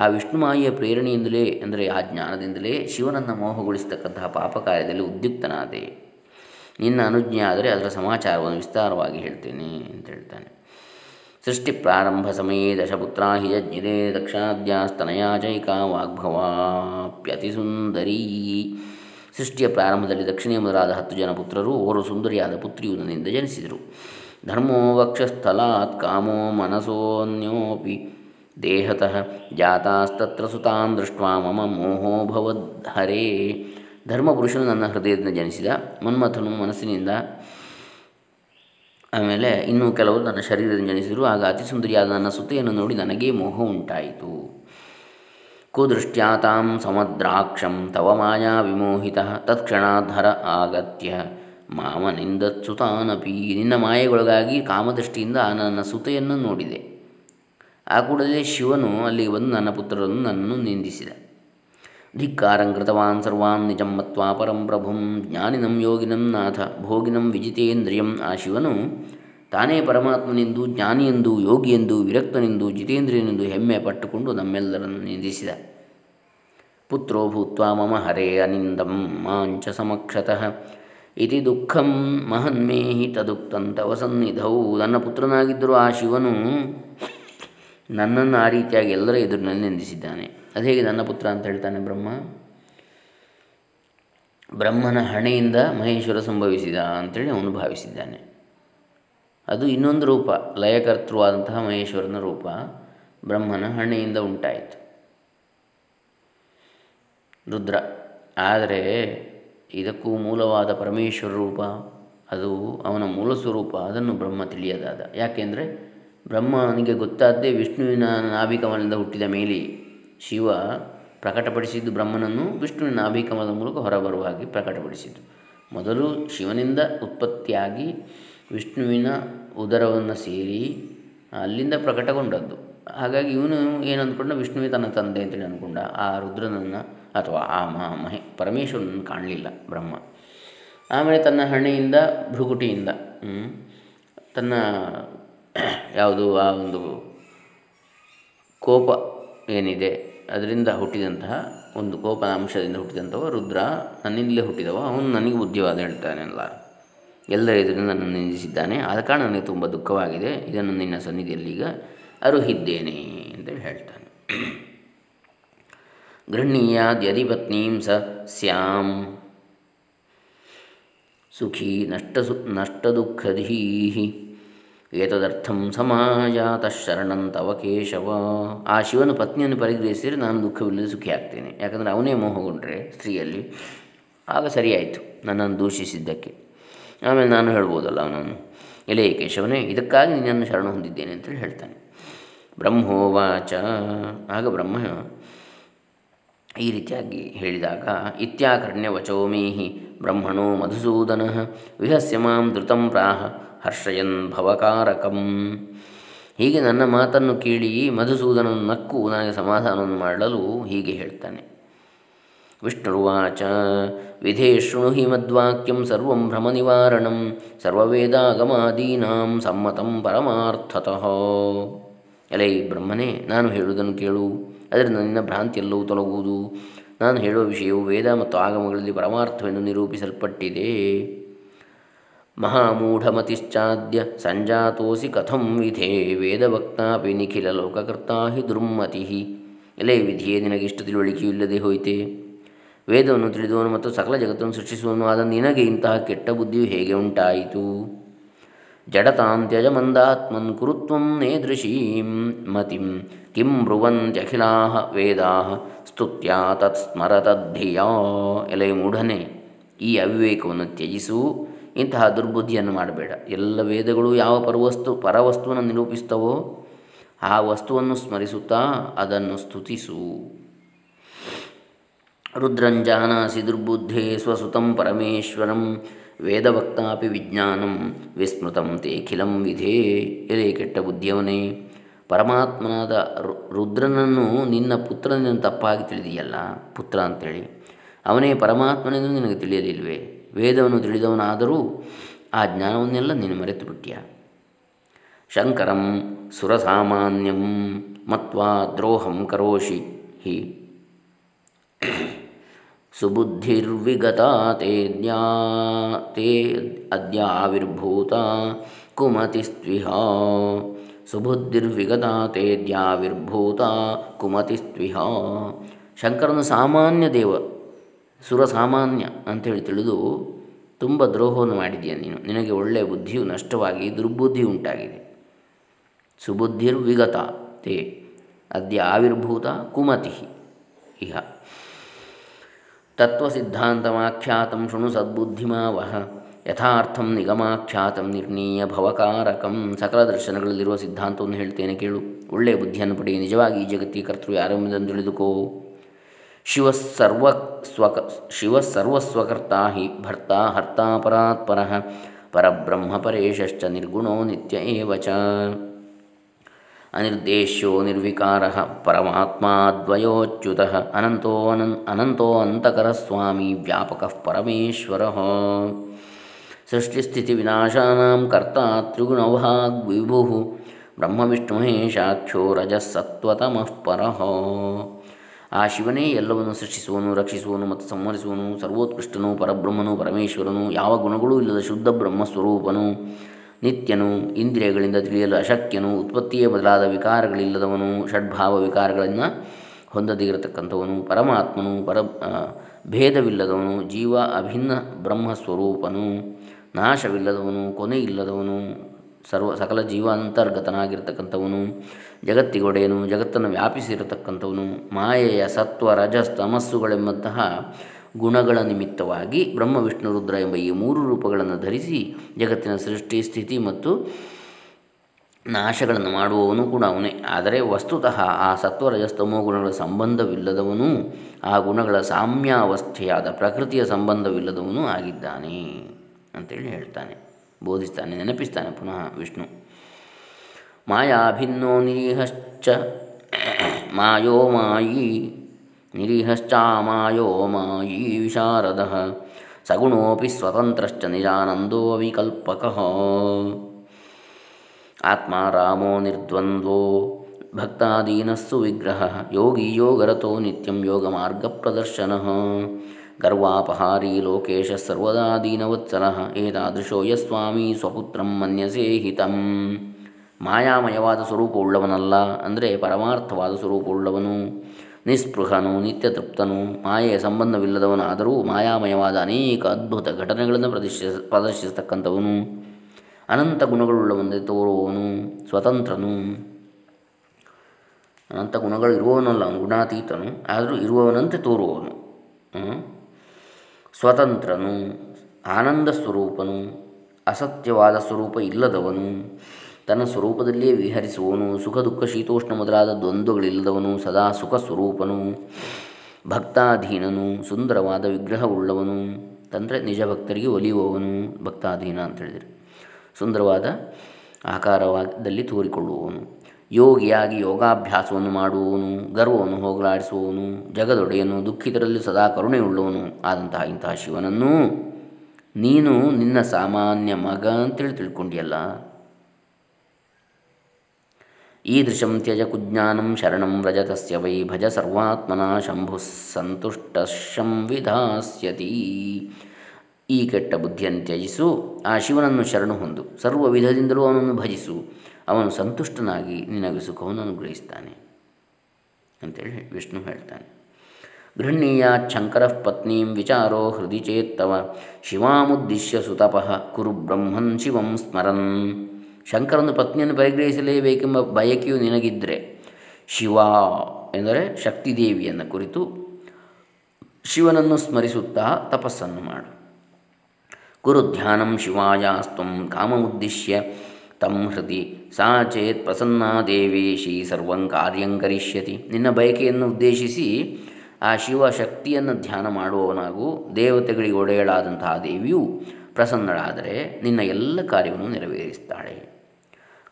ಆ ವಿಷ್ಣು ಮಾಯೆಯ ಪ್ರೇರಣೆಯಿಂದಲೇ, ಅಂದರೆ ಆ ಜ್ಞಾನದಿಂದಲೇ ಶಿವನನ್ನು ಮೋಹಗೊಳಿಸತಕ್ಕಂತಹ ಪಾಪ ಕಾರ್ಯದಲ್ಲಿ ಉದ್ಯುಕ್ತನಾದೆ. ನಿನ್ನ ಅನುಜ್ಞೆ ಆದರೆ ಅದರ ಸಮಾಚಾರವನ್ನು ವಿಸ್ತಾರವಾಗಿ ಹೇಳ್ತೇನೆ ಅಂತ ಹೇಳ್ತಾನೆ. ಸೃಷ್ಟಿ ಪ್ರಾರಂಭ ಸಮಯ ದಶಪುತ್ರ ಹಿ ಯಜ್ಞಿದೆ ದಕ್ಷಾದ್ಯಾಸ್ತನಯಾ ವಾಗ್ಭವಾಪ್ಯತಿ ಸುಂದರೀ ಸೃಷ್ಟಿಯ ಪ್ರಾರಂಭದಲ್ಲಿ ದಕ್ಷಿಣೆಯ ಮೊದಲಾದ ಹತ್ತು ಜನ ಪುತ್ರರು ಓರು ಸುಂದರಿಯಾದ ಪುತ್ರಿಯು ಜನಿಸಿದರು. ಧರ್ಮೋ ವಕ್ಷಸ್ಥಲಾತ್ ಕಾಮೋ ಮನಸೋನ್ಯೋಪಿ ದೇಹತಃ ಜಾತಾಸ್ತತ್ರ ಸುತಾನ್ ದೃಷ್ಟ ಮಮ ಮೋಹೋ ಭವದ್ಹರೇ ಧರ್ಮಪುರುಷನು ನನ್ನ ಹೃದಯದಿಂದ ಜನಿಸಿದ, ಮನ್ಮಥನು ಮನಸ್ಸಿನಿಂದ, ಆಮೇಲೆ ಇನ್ನೂ ಕೆಲವರು ನನ್ನ ಶರೀರದಿಂದ ಜನಿಸಿದರು, ಆಗ ಅತಿ ಸುಂದರಿಯಾದ ನನ್ನ ಸುತೆಯನ್ನು ನೋಡಿ ನನಗೇ ಮೋಹ ಉಂಟಾಯಿತು. ಕುದೃಷ್ಟ್ಯಾತಾಂ ಸಮದ್ರಾಕ್ಷಂ ತವ ಮಾಯಾ ವಿಮೋಹಿತ ತತ್ಕ್ಷಣಾಧರ ಆಗತ್ಯ. ಮಾಮನಿಂದತ್ಸುತಾನಪಿ ನಿನ್ನ ಮಾಯೆಗೊಳಗಾಗಿ ಕಾಮದೃಷ್ಟಿಯಿಂದ ನನ್ನ ಸುತೆಯನ್ನು ನೋಡಿದೆ. ಆ ಕೂಡಲೇ ಶಿವನು ಅಲ್ಲಿಗೆ ಬಂದು ನನ್ನ ಪುತ್ರರನ್ನು ನನ್ನನ್ನು ನಿಂದಿಸಿದ. ಧಿಕ್ಕಾರಂ ಕೃತವಾನ್ ಸರ್ವಾನ್ ನಿಜಂ ಮತ್ವಾ ಪರಂ ಪ್ರಭುಂ ಜ್ಞಾನಿನಂ ಯೋಗಿನಂ ನಾಥ ಭೋಗಿನಂ ವಿಜಿತೇಂದ್ರಿಯಂ ಆ ಶಿವನು ತಾನೇ ಪರಮಾತ್ಮನೆಂದು ಜ್ಞಾನಿಯೆಂದು ಯೋಗಿಯೆಂದು ವಿರಕ್ತನೆಂದು ಜಿತೇಂದ್ರಿಯನೆಂದು ಹೆಮ್ಮೆ ಪಟ್ಟುಕೊಂಡು ನಮ್ಮೆಲ್ಲರನ್ನು ನಿಂದಿಸಿದ. ಪುತ್ರೋ ಭೂತ್ವ ಮಮ ಹರೇ ಅನಿಂದಂ ಮಾಂಚ ಸಮಕ್ಷತಃ ಇತಿ ದುಃಖಂ ಮಹನ್ಮೇಹಿ ತದುಕ್ತಂತವ ಸನ್ನಿಧೌ ನನ್ನ ಪುತ್ರನಾಗಿದ್ದರೂ ಆ ಶಿವನು ನನ್ನನ್ನು ಆ ರೀತಿಯಾಗಿ ಎಲ್ಲರ ಎದುರಿನಲ್ಲಿ ನಿಂದಿಸಿದ್ದಾನೆ. ಅದು ಹೇಗೆ ನನ್ನ ಪುತ್ರ ಅಂತ ಹೇಳ್ತಾನೆ ಬ್ರಹ್ಮ? ಬ್ರಹ್ಮನ ಹಣೆಯಿಂದ ಮಹೇಶ್ವರ ಸಂಭವಿಸಿದ ಅಂತೇಳಿ ಅವನು ಭಾವಿಸಿದ್ದಾನೆ. ಅದು ಇನ್ನೊಂದು ರೂಪ, ಲಯಕರ್ತೃವಾದಂತಹ ಮಹೇಶ್ವರನ ರೂಪ. ಬ್ರಹ್ಮನ ಹಣೆಯಿಂದ ಉಂಟಾಯಿತು. ರುದ್ರ, ಆದರೆ ಇದಕ್ಕೂ ಮೂಲವಾದ ಪರಮೇಶ್ವರ ರೂಪ, ಅದು ಅವನ ಮೂಲ ಸ್ವರೂಪ, ಅದನ್ನು ಬ್ರಹ್ಮ ತಿಳಿಯದಾದ. ಯಾಕೆಂದರೆ ಬ್ರಹ್ಮನಿಗೆ ಗೊತ್ತಾದ್ದೇ ವಿಷ್ಣುವಿನ ನಾಭಿಕಮಲದಿಂದ ಹುಟ್ಟಿದ ಮೇಲೆ ಶಿವ ಪ್ರಕಟಪಡಿಸಿದ್ದು ಬ್ರಹ್ಮನನ್ನು ವಿಷ್ಣುವಿನ ನಾಭಿಕಮಲದ ಮೂಲಕ ಹೊರಬರುವ ಹಾಗೆ ಪ್ರಕಟಪಡಿಸಿದ್ದು. ಮೊದಲು ಶಿವನಿಂದ ಉತ್ಪತ್ತಿಯಾಗಿ ವಿಷ್ಣುವಿನ ಉದರವನ್ನು ಸೇರಿ ಅಲ್ಲಿಂದ ಪ್ರಕಟಗೊಂಡದ್ದು. ಹಾಗಾಗಿ ಇವನು ಏನು ಅಂದ್ಕೊಂಡ? ವಿಷ್ಣುವೇ ತನ್ನ ತಂದೆ ಅಂತೇಳಿ ಅಂದ್ಕೊಂಡ. ಆ ರುದ್ರನನ್ನು ಅಥವಾ ಆ ಮಹೆ ಪರಮೇಶ್ವರನನ್ನು ಕಾಣಲಿಲ್ಲ ಬ್ರಹ್ಮ. ಆಮೇಲೆ ತನ್ನ ಹಣೆಯಿಂದ ಭೃಗುಟಿಯಿಂದ ತನ್ನ ಯಾವುದು ಆ ಒಂದು ಕೋಪ ಏನಿದೆ ಅದರಿಂದ ಹುಟ್ಟಿದಂತಹ ಒಂದು ಕೋಪನ ಅಂಶದಿಂದ ಹುಟ್ಟಿದಂಥವ ರುದ್ರ ನನ್ನಿಂದಲೇ ಹುಟ್ಟಿದವ, ಅವನು ನನಗೆ ಬುದ್ಧಿವಾದ ಹೇಳ್ತಾನೆಲ್ಲ ಎಲ್ಲರ ಇದರಿಂದ ನನ್ನ ನಿಂದಿಸಿದ್ದಾನೆ. ಆದ ಕಾರಣ ನನಗೆ ತುಂಬ ದುಃಖವಾಗಿದೆ. ಇದನ್ನು ನಿನ್ನ ಸನ್ನಿಧಿಯಲ್ಲಿ ಈಗ ಅರುಹಿದ್ದೇನೆ ಅಂತೇಳಿ ಹೇಳ್ತಾನೆ. ಗೃಹಣೀಯಾದ್ಯದಿ ಪತ್ನೀಂ ಸ ಸ್ಯಾಂ. ಸುಖಿ ನಷ್ಟ ಸು ನಷ್ಟ ದುಃಖಧೀಹಿ. ಏತದರ್ಥಂ ಸಮಾಜಾತ ಶರಣಂ ತವ ಕೇಶವ. ಆ ಶಿವನ ಪತ್ನಿಯನ್ನು ಪರಿಗ್ರಹಿಸಿದರೆ ನಾನು ದುಃಖವಿಲ್ಲದೆ ಸುಖಿ ಆಗ್ತೇನೆ ಯಾಕಂದರೆ ಅವನೇ ಮೋಹಗೊಂಡ್ರೆ ಸ್ತ್ರೀಯಲ್ಲಿ. ಆಗ ಸರಿಯಾಯಿತು ನನ್ನನ್ನು ದೂಷಿಸಿದ್ದಕ್ಕೆ. ಆಮೇಲೆ ನಾನು ಹೇಳ್ಬೋದಲ್ಲ ಅವನನ್ನು. ಎಲೆ ಕೇಶವನೇ, ಇದಕ್ಕಾಗಿ ನಿನ್ನನ್ನು ಶರಣ ಹೊಂದಿದ್ದೇನೆ ಅಂತೇಳಿ ಹೇಳ್ತಾನೆ. ಬ್ರಹ್ಮೋವಾಚ. ಆಗ ಬ್ರಹ್ಮ ಈ ರೀತಿಯಾಗಿ ಹೇಳಿದಾಗ ಇತ್ಯಾಕರ್ಣ್ಯ ವಚೋಮೀಹಿ ಬ್ರಹ್ಮಣೋ ಮಧುಸೂದನ ವಿಹಸ್ಯ ಮಾಂ ಧೃತಂ ಪ್ರಾಹ. ಹರ್ಷಯನ್ ಭವಕಾರಕಂ. ಹೀಗೆ ನನ್ನ ಮಾತನ್ನು ಕೇಳಿ ಮಧುಸೂದನನ್ನು ನಕ್ಕು ನನಗೆ ಸಮಾಧಾನವನ್ನು ಮಾಡಲು ಹೀಗೆ ಹೇಳ್ತಾನೆ. ವಿಷ್ಣುರುವಾಚ ವಿಧೇ ಶೃಣು ಹಿ ಮದ್ವಾಕ್ಯಂ ಸರ್ವಂ ಭ್ರಮ ನಿವಾರಣ ಸರ್ವವೇದಾಗಮಾದೀನಾಂ ಸಮ್ಮತಂ ಪರಮಾರ್ಥತಃ. ಎಲೆ ಬ್ರಹ್ಮನೇ, ನಾನು ಹೇಳುವುದನ್ನು ಕೇಳು. ಅದರಿಂದ ನಿನ್ನ ಭ್ರಾಂತಿಯೆಲ್ಲವೂ ತೊಲಗುವುದು. ನಾನು ಹೇಳುವ ವಿಷಯವು ವೇದ ಮತ್ತು ಆಗಮಗಳಲ್ಲಿ ಪರಮಾರ್ಥವೆಂದು ನಿರೂಪಿಸಲ್ಪಟ್ಟಿದೆ. ಮಹಾಮೂಢಮತಿಶ್ಚಾದ್ಯ ಸಂಜಾತೋಸಿ ಕಥಂ ವಿಧೇ ವೇದವಕ್ತಾಪಿ ನಿಖಿಲ ಲೋಕಕರ್ತಾ ಹಿ ದುರ್ಮತಿ ಎಲೆ ವಿಧಿಯೇ ನಿನಗಿಷ್ಟು ತಿಳುವಳಿಕೆಯೂ ಇಲ್ಲದೆ ಹೋಯಿತೆ ವೇದವನ್ನು ತಿಳಿದವನು ಮತ್ತು ಸಕಲ ಜಗತ್ತನ್ನು ಸೃಷ್ಟಿಸುವನು ಆದ ನಿನಗೆ ಇಂತಹ ಕೆಟ್ಟ ಬುದ್ಧಿಯು ಹೇಗೆ ಉಂಟಾಯಿತು? ಜಡತಾಂತ್ಯಜ ಮಂದಾತ್ಮನ್ ಕುರುತ್ವಂ ನೇದೃಶೀಂ ಮತಿಂ ಕಿಂ ಬ್ರುವಂತ್ಯಖಿಲಾ ವೇದಾ ಸ್ತುತ್ಯ ತತ್ಸ್ಮರತದ್ಧಿಯಾ। ಎಲೆ ಮೂಢನೆ, ಈ ಅವಿವೇಕವನ್ನು ತ್ಯಜಿಸು ಇಂತಹ ದುರ್ಬುದ್ಧಿಯನ್ನು ಮಾಡಬೇಡ. ಎಲ್ಲ ವೇದಗಳು ಯಾವ ಪರವಸ್ತು, ಪರವಸ್ತುವನ್ನು ನಿರೂಪಿಸ್ತವೋ ಆ ವಸ್ತುವನ್ನು ಸ್ಮರಿಸುತ್ತಾ ಅದನ್ನು ಸ್ತುತಿಸು. ರುದ್ರಂಜಾನಾಸಿ ದುರ್ಬುದ್ಧೇ ಸ್ವಸುತಂ ಪರಮೇಶ್ವರಂ ವೇದವಕ್ತಾಪಿ ವಿಜ್ಞಾನಂ ವಿಸ್ಮೃತಂ ತೇಖಿಲಂ ವಿಧೇ. ಎಲೆ ಕೆಟ್ಟ ಬುದ್ಧಿಯವನೇ, ಪರಮಾತ್ಮನಾದ ರುದ್ರನನ್ನು ನಿನ್ನ ಪುತ್ರನಿಂದ ತಪ್ಪಾಗಿ ತಿಳಿದೆಯಲ್ಲ? ಪುತ್ರ ಅಂತೇಳಿ. ಅವನೇ ಪರಮಾತ್ಮನೆಂದು ನಿನಗೆ ತಿಳಿಯಲಿಲ್ವೇ? ವೇದವನ್ನು ತಿಳಿದವನಾದರೂ ಆ ಜ್ಞಾನವನ್ನೆಲ್ಲ ನೀನು ಮರೆತು ಬಿಟ್ಟಿಯ ಶಂಕರಂ ಸುರಸಾಮಾನ್ಯಂ ಮತ್ವಾ ದ್ರೋಹಂ ಕರೋಷಿ. ಹಿ. ಸುಬುದ್ಧಿರ್ವಿಗತ ತೇದ್ಯಾ ತೇ ಅದ್ಯಾವಿರ್ಭೂತ ಕುಮತಿಸ್ತ್ವಿಹ. ಸುಬುದ್ಧಿರ್ವಿಗತ ತೇದ್ಯಾವಿರ್ಭೂತ ಕುಮತಿಸ್ತ್ವಿಹ. ಶಂಕರನು ಸಾಮಾನ್ಯ ದೇವ. ಸುರ ಸಾಮಾನ್ಯ ಅಂಥೇಳಿ ತಿಳಿದು, ತುಂಬ ದ್ರೋಹವನ್ನು ಮಾಡಿದೀಯ ನೀನು. ನಿನಗೆ ಒಳ್ಳೆಯ ಬುದ್ಧಿಯು ನಷ್ಟವಾಗಿ ದುರ್ಬುದ್ಧಿ ಉಂಟಾಗಿದೆ. ಸುಬುದ್ಧಿರ್ವಿಗತ ತೇ ಅದ್ಯ ಆವಿರ್ಭೂತ ಕುಮತಿ. ಇಹ. ತತ್ವಸಿದ್ಧಾಂತಮಾಖ್ಯಾತಂ ಶೃಣು ಸದ್ಬುದ್ಧಿಮಾವಹ. ಯಥಾರ್ಥಂ ನಿಗಮಾಖ್ಯಾತಂ ನಿರ್ಣೀಯ ಭವಕಾರಕಂ. ಸಕಲ ದರ್ಶನಗಳಲ್ಲಿರುವ ಸಿದ್ಧಾಂತವನ್ನು ಹೇಳ್ತೇನೆ ಕೇಳು. ಒಳ್ಳೆಯ ಬುದ್ಧಿಯನ್ನು ಪಡೆಯಿ. ನಿಜವಾಗಿ ಈ ಜಗತ್ತಿಗೆ ಕರ್ತೃ ಯಾರೆಂಬುದನ್ನು ತಿಳಿದುಕೋ. शिवसर्व स्वक शिवसर्वस्वकर्ता हि भर्ता हर्ता परात्परः परब्रह्मपरेशश्च निर्गुणो नित्य एव च। अनिर्देश्यो निर्विकारः परमात्मा द्वयोच्युतः अनन्तो अनन् अनन्तोऽन्तकरस्वामी व्यापकः परमेश्वरः। सृष्टिस्थितिविनाशानां कर्ता त्रिगुणभाग्विभुः ब्रह्मविष्णुमहेशाख्यो रजः सत्त्वतमः परः। ಆ ಶಿವನೇ ಎಲ್ಲವನ್ನು ಸೃಷ್ಟಿಸುವನು, ರಕ್ಷಿಸುವನು ಮತ್ತು ಸಂಹರಿಸುವನು, ಸರ್ವೋತ್ಕೃಷ್ಟನು, ಪರಬ್ರಹ್ಮನು, ಪರಮೇಶ್ವರನು, ಯಾವ ಗುಣಗಳೂ ಇಲ್ಲದ ಶುದ್ಧ ಬ್ರಹ್ಮಸ್ವರೂಪನು, ನಿತ್ಯನು, ಇಂದ್ರಿಯಗಳಿಂದ ತಿಳಿಯಲು ಅಶಕ್ಯನು, ಉತ್ಪತ್ತಿಯೇ ಬದಲಾದ ವಿಕಾರಗಳಿಲ್ಲದವನು, ಷಡ್ಭಾವ ವಿಕಾರಗಳನ್ನು ಹೊಂದದಿರತಕ್ಕಂಥವನು, ಪರಮಾತ್ಮನು, ಪರ ಭೇದವಿಲ್ಲದವನು, ಜೀವ ಅಭಿನ್ನ ಬ್ರಹ್ಮಸ್ವರೂಪನು, ನಾಶವಿಲ್ಲದವನು ಕೊನೆ ಇಲ್ಲದವನು ಸರ್ವ ಸಕಲ ಜೀವಾಂತರ್ಗತನಾಗಿರ್ತಕ್ಕಂಥವನು, ಜಗತ್ತಿಗೊಡೆಯನು, ಜಗತ್ತನ್ನು ವ್ಯಾಪಿಸಿರತಕ್ಕಂಥವನು, ಮಾಯೆಯ ಸತ್ವ, ರಜಸ್, ತಮಸ್ಸುಗಳೆಂಬಂತಹ ಗುಣಗಳ ನಿಮಿತ್ತವಾಗಿ ಬ್ರಹ್ಮ, ವಿಷ್ಣು, ರುದ್ರ ಎಂಬ ಈ ಮೂರು ರೂಪಗಳನ್ನು ಧರಿಸಿ ಜಗತ್ತಿನ ಸೃಷ್ಟಿ, ಸ್ಥಿತಿ ಮತ್ತು ನಾಶಗಳನ್ನು ಮಾಡುವವನು ಕೂಡ ಅವನೇ. ಆದರೆ ವಸ್ತುತಃ ಆ ಸತ್ವ ರಜಸ್ತಮೋ ಗುಣಗಳ ಸಂಬಂಧವಿಲ್ಲದವನು, ಆ ಗುಣಗಳ ಸಾಮ್ಯಾವಸ್ಥೆಯಾದ ಪ್ರಕೃತಿಯ ಸಂಬಂಧವಿಲ್ಲದವನು ಆಗಿದ್ದಾನೆ ಅಂತೇಳಿ ಹೇಳ್ತಾನೆ. ಬೋಧಿಸ್ತಾನೆ, ನೆನಪಿಸ್ತಾನೆ ಪುನಃ ವಿಷ್ಣು. ಮಾಯಾ ಭಿನ್ನೋ ನಿರೀಹಶ್ಚ, ಮಾಯೋ ಮಾಯಿ, ನಿರೀಹಶ್ಚಾ ಮಾಯೋ ಮಾಯಿ ವಿಶಾರದ, ಸಗುಣೋಪಿ ಸ್ವತಂತ್ರಶ್ಚ ನಿಜಾನಂದೋ ವಿಕಲ್ಪಕ. ಆತ್ಮ ರಾಮೋ ನಿರ್ದ್ವಂದ್ವೋ ಭಕ್ತಾದೀನಸ್ಸು ವಿಗ್ರಹ, ಯೋಗಿ ಯೋಗರತೋ ನಿತ್ಯಂ ಯೋಗಮಾರ್ಗಪ್ರದರ್ಶನ. ಗರ್ವಾಪಹಾರಿ ಲೋಕೇಶ ಸರ್ವದಾ ದೀನವತ್ಸಲ ಏತಾದೃಶೋ ಯಸ್ವಾಮಿ ಸ್ವಪುತ್ರಂ ಮನ್ಯಸೇ ಹಿತಂ ಮಾಯಾಮಯವಾದ ಸ್ವರೂಪವುಳ್ಳವನಲ್ಲ ಅಂದರೆ ಪರಮಾರ್ಥವಾದ ಸ್ವರೂಪವುಳ್ಳವನು, ನಿಸ್ಪೃಹನು ನಿತ್ಯ ತೃಪ್ತನು ಮಾಯೆಯ ಸಂಬಂಧವಿಲ್ಲದವನಾದರೂ ಮಾಯಾಮಯವಾದ ಅನೇಕ ಅದ್ಭುತ ಘಟನೆಗಳನ್ನು ಪ್ರದರ್ಶಿಸ ಪ್ರದರ್ಶಿಸತಕ್ಕಂಥವನು. ಅನಂತ ಗುಣಗಳುಳ್ಳವಂತೆ ತೋರುವವನು, ಸ್ವತಂತ್ರನು. ಅನಂತ ಗುಣಗಳು ಇರುವವನಲ್ಲ ಗುಣಾತೀತನು, ಆದರೂ ಇರುವವನಂತೆ ತೋರುವವನು. ಸ್ವತಂತ್ರನು, ಆನಂದ ಸ್ವರೂಪನು, ಅಸತ್ಯವಾದ ಸ್ವರೂಪ ಇಲ್ಲದವನು, ತನ್ನ ಸ್ವರೂಪದಲ್ಲಿಯೇ ವಿಹರಿಸುವವನು, ಸುಖ ದುಃಖ ಶೀತೋಷ್ಣ ಮೊದಲಾದ ದ್ವಂದ್ವಗಳಿಲ್ಲದವನು, ಸದಾ ಸುಖ ಸ್ವರೂಪನು, ಭಕ್ತಾಧೀನನು, ಸುಂದರವಾದ ವಿಗ್ರಹವುಳ್ಳವನು ತಂದರೆ ನಿಜ ಭಕ್ತರಿಗೆ ಒಲಿಯುವವನು, ಭಕ್ತಾಧೀನ ಅಂತ ಹೇಳಿದರೆ. ಸುಂದರವಾದ ಆಕಾರವಾದಲ್ಲಿ ತೋರಿಕೊಳ್ಳುವವನು. ಯೋಗಿಯಾಗಿ ಯೋಗಾಭ್ಯಾಸವನ್ನು ಮಾಡುವವನು, ಗರ್ವವನ್ನು ಹೋಗಲಾಡಿಸುವವನು ಜಗದೊಡೆಯನು ದುಃಖಿತರಲ್ಲಿ ಸದಾ ಕರುಣೆಯುಳ್ಳವನು ಆದಂತಹ ಇಂತಹ ಶಿವನನ್ನು ನೀನು ನಿನ್ನ ಸಾಮಾನ್ಯ ಮಗ ಅಂತೇಳಿ ತಿಳ್ಕೊಂಡಿಯಲ್ಲ. ಈದೃಶಂ ತ್ಯಜ ಕುಜ್ಞಾನಂ ಶರಣಂ ವ್ರಜತಸ್ಯ ವೈ ಭಜ ಸರ್ವಾತ್ಮನ ಶಂಭು ಸಂತುಷ್ಟ ಸಂವಿಧಾಸ್ಯತಿ ಈ ಕೆಟ್ಟ ಬುದ್ಧಿಯನ್ನು ತ್ಯಜಿಸು, ಆ ಶಿವನನ್ನು ಶರಣು ಹೊಂದು ಸರ್ವ ವಿಧದಿಂದಲೂ ಅವನನ್ನು ಭಜಿಸು. ಅವನು ಸಂತುಷ್ಟನಾಗಿ ನಿನಗೆ ಸುಖವನ್ನು ಅನುಗ್ರಹಿಸ್ತಾನೆ ಅಂತೇಳಿ ವಿಷ್ಣು ಹೇಳ್ತಾನೆ. ಗೃಹಣೀಯ ಶಂಕರ ಪತ್ನೀಂ ವಿಚಾರೋ ಹೃದಯ ಚೇತ್ತವ ಶಿವಾಮುದ್ದಿಶ್ಯ ಸುತಪಃ ಕುರು ಬ್ರಹ್ಮನ್ ಶಿವಂ ಸ್ಮರನ್. ಶಂಕರನ್ನು ಪತ್ನಿಯನ್ನು ಪರಿಗ್ರಹಿಸಲೇಬೇಕೆಂಬ ಬಯಕೆಯು ನಿನಗಿದ್ದರೆ ಶಿವ ಎಂದರೆ ಶಕ್ತಿದೇವಿಯನ್ನು ಕುರಿತು ಶಿವನನ್ನು ಸ್ಮರಿಸುತ್ತಾ ತಪಸ್ಸನ್ನು ಮಾಡು. ಕುರು ಧ್ಯಾನಂ ಶಿವಾಯಾಸ್ತ್ವಂ ಕಾಮಮುದ್ದಿಶ್ಯ ತಂ ಹೃದಿ ಸಾ ಚೇತ್ ಪ್ರಸನ್ನಾ ದೇವೇಶಿ ಸರ್ವಂ ಕಾರ್ಯಂ ಕರಿಷ್ಯತಿ. ನಿನ್ನ ಬಯಕೆಯನ್ನು ಉದ್ದೇಶಿಸಿ ಆ ಶಿವಶಕ್ತಿಯನ್ನು ಧ್ಯಾನ ಮಾಡುವವನಾಗೂ, ದೇವತೆಗಳಿಗೆ ಒಡೆಯಳಾದಂತಹ ದೇವಿಯು ಪ್ರಸನ್ನಳಾದರೆ ನಿನ್ನ ಎಲ್ಲ ಕಾರ್ಯವನ್ನು ನೆರವೇರಿಸ್ತಾಳೆ.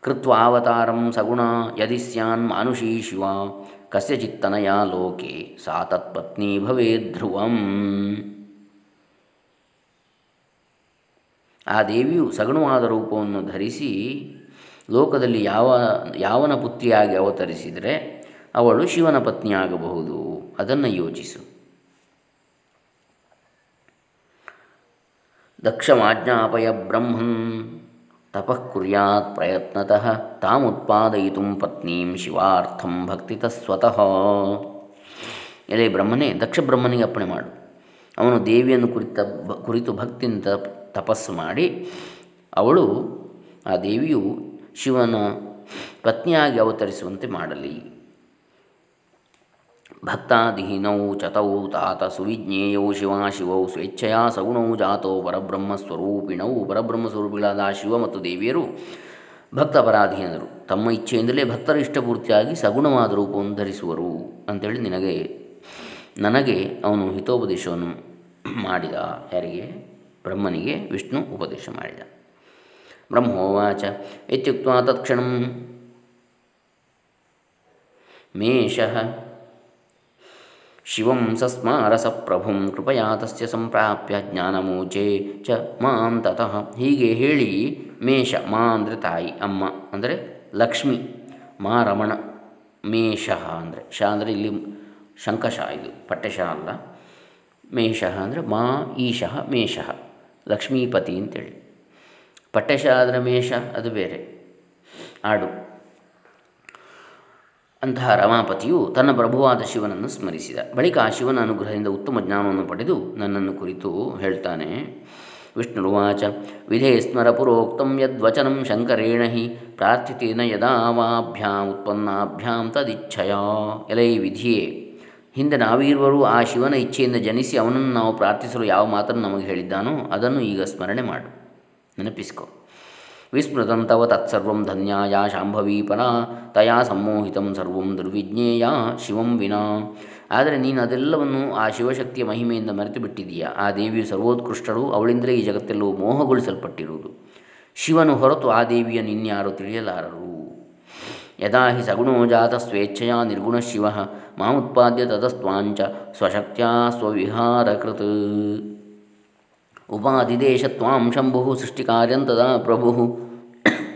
ಕೃತ್ವಾವತಾರಂ ಸಗುಣ ಯದಿ ಸ್ಯಾನ್ ಮಾನುಷೀ ಶಿವ ಕಸ್ಯಚಿತ್ತನಯ ಲೋಕೆ, ಸಾ ತತ್ಪತ್ನಿ ಭವೇ ಧ್ರುವಂ. ಆ ದೇವಿಯು ಸಗುಣವಾದ ರೂಪವನ್ನು ಧರಿಸಿ ಲೋಕದಲ್ಲಿ ಯಾವ, ಯಾವನ ಪುತ್ರಿಯಾಗಿ ಅವತರಿಸಿದರೆ ಅವಳು ಶಿವನ ಪತ್ನಿಯಾಗಬಹುದು. ಅದನ್ನು ಯೋಚಿಸು. ದಕ್ಷಮಾಜ್ಞಾಪಯ ಬ್ರಹ್ಮನ್ ತಪಃ ಕುರ್ಯಾತ್ ಪ್ರಯತ್ನತಃ ತಾಮುತ್ಪಾದಯಿತು ಪತ್ನೀಂ ಶಿವಾರ್ಥಂ ಭಕ್ತಿತ ಸ್ವತಃ ಎಲೆ ಬ್ರಹ್ಮನೇ ದಕ್ಷ ಬ್ರಹ್ಮನಿಗೆ ಅಪ್ಪಣೆ ಮಾಡು. ಅವನು ದೇವಿಯನ್ನು ಕುರಿತ ಕುರಿತು ಭಕ್ತಿಯಿಂದ ತಪಸ್ಸು ಮಾಡಿ ಅವಳು ಆ ದೇವಿಯು ಶಿವನ ಪತ್ನಿಯಾಗಿ ಅವತರಿಸುವಂತೆ ಮಾಡಲಿ. ಭಕ್ತಾಧೀನೌ ಚತೌ ತಾತ ಸುವಿಜ್ಞೇಯೌ ಶಿವಾಶಿವೌ ಸ್ವೇಚ್ಛೆಯ ಸಗುಣೌ ಜಾತೋ ಪರಬ್ರಹ್ಮಸ್ವರೂಪಿಣೌ ಪರಬ್ರಹ್ಮಸ್ವರೂಪಿಗಳಾದ ಶಿವ ಮತ್ತು ದೇವಿಯರು ಭಕ್ತ ಪರಾಧೀನರು ತಮ್ಮ ಇಚ್ಛೆಯಿಂದಲೇ ಭಕ್ತರ ಇಷ್ಟಪೂರ್ತಿಯಾಗಿ ಸಗುಣವಾದ ರೂಪವನ್ನು ಧರಿಸುವರು ಅಂಥೇಳಿ ನಿನಗೆ, ನನಗೆ ಅವನು ಹಿತೋಪದೇಶವನ್ನು ಮಾಡಿದ. ಯಾರಿಗೆ? ಬ್ರಹ್ಮನಿಗೆ ವಿಷ್ಣು ಉಪದೇಶ ಮಾಡಿದ. ಬ್ರಹ್ಮೋವಾಚ ಇತ್ಯುಕ್ತ ತತ್ಕ್ಷಣ. ಮೇಷಃ ಶಿವಂ ಸಸ್ಮಾರಸ ಪ್ರಭುಂ ಕೃಪಯಾ ತಸ್ಯ ಸಂಪ್ರಾಪ್ಯ ಜ್ಞಾನಮೂಚೆ ಚ ಮಾಂ ತತಃ. ಹೀಗೆ ಹೇಳಿ ಮೇಷ, ಮಾ ಅಂದರೆ ತಾಯಿ, ಅಮ್ಮ ಅಂದರೆ ಲಕ್ಷ್ಮಿ ಮಾ ರಮಣ ಮೇಷ ಅಂದರೆ ಶ ಅಂದರೆ ಇಲ್ಲಿ ಶಂಕಶ, ಇದು ಪಟ್ಟೆಶ ಅಲ್ಲ. ಮೇಷ ಅಂದರೆ ಮಾ ಈಶಃ ಮೇಷ. ಲಕ್ಷ್ಮೀಪತಿ ಅಂತೇಳಿ. ಪಟ್ಟೆಶ ಆದರೆ ಮೇಷ ಅದು ಬೇರೆ. ಆಡು. ಅಂತಹ ರಮಾಪತಿಯು ತನ್ನ ಪ್ರಭುವಾದ ಶಿವನನ್ನು ಸ್ಮರಿಸಿದ. ಬಳಿಕ ಆ ಶಿವನ ಅನುಗ್ರಹದಿಂದ ಉತ್ತಮ ಜ್ಞಾನವನ್ನು ಪಡೆದು ನನ್ನನ್ನು ಕುರಿತು ಹೇಳ್ತಾನೆ ವಿಷ್ಣುರುವಾಚ ವಿಧೇ ಸ್ಮರ ಪುರೋಕ್ತಂ ಯದ್ವಚನಂ ಶಂಕರೇಣ ಹಿ. ಪ್ರಾರ್ಥಿತೇನ ಯದಾ ವಾಭ್ಯಾಂ ಉತ್ಪನ್ನಾಭ್ಯಾಂ ತದಿಚ್ಛಯ. ಎಲೈ ವಿಧಿಯೇ. ಹಿಂದೆ ನಾವೀರ್ವರು ಆ ಶಿವನ ಇಚ್ಛೆಯಿಂದ ಜನಿಸಿ ಅವನನ್ನು ನಾವು ಪ್ರಾರ್ಥಿಸಲು ಯಾವ ಮಾತನ್ನು ನಮಗೆ ಹೇಳಿದ್ದಾನೋ ಅದನ್ನು ಈಗ ಸ್ಮರಣೆ ಮಾಡು. ನೆನಪಿಸ್ಕೊ. ವಿಸ್ಮೃತಂತವ ತತ್ಸರ್ವಂ ಧನ್ಯಾಯ ಶಾಂಭವೀಪನ ತಯಾ ಸಮ್ಮೋಹಿತಂ ಸರ್ವಂ ದುರ್ವಿಜ್ಞೇಯ ಶಿವಂ ವಿನಾ. ಆದರೆ ನೀನು ಅದೆಲ್ಲವನ್ನು ಆ ಶಿವಶಕ್ತಿಯ ಮಹಿಮೆಯಿಂದ ಮರೆತು ಬಿಟ್ಟಿದೀಯಾ ಆ ದೇವಿಯು ಸರ್ವೋತ್ಕೃಷ್ಟಳು, ಅವಳಿಂದಲೇ ಈ ಜಗತ್ತೆಲ್ಲವೂ ಮೋಹಗೊಳಿಸಲ್ಪಟ್ಟಿರುವುದು. ಶಿವನು ಹೊರತು ಆ ದೇವಿಯನ್ನು ಇನ್ಯಾರು ತಿಳಿಯಲಾರರು. ಯದಾ ಹಿ ಸಗುಣೋ ಜಾತ ಸ್ವೇಚ್ಛೆಯ ನಿರ್ಗುಣ ಶಿವ ಮಾಮುತ್ಪಾದ್ಯ ತತಸ್ತ್ವಾಂಚ ಸ್ವಶಕ್ತಿಯ ಸ್ವವಿಹಾರಕೃತ್ ಉಪಾಧಿದೇಶ ತ್ವಾಂ ಶಂಭು ಸೃಷ್ಟಿಕಾರ್ಯಂ ತದಾ ಪ್ರಭು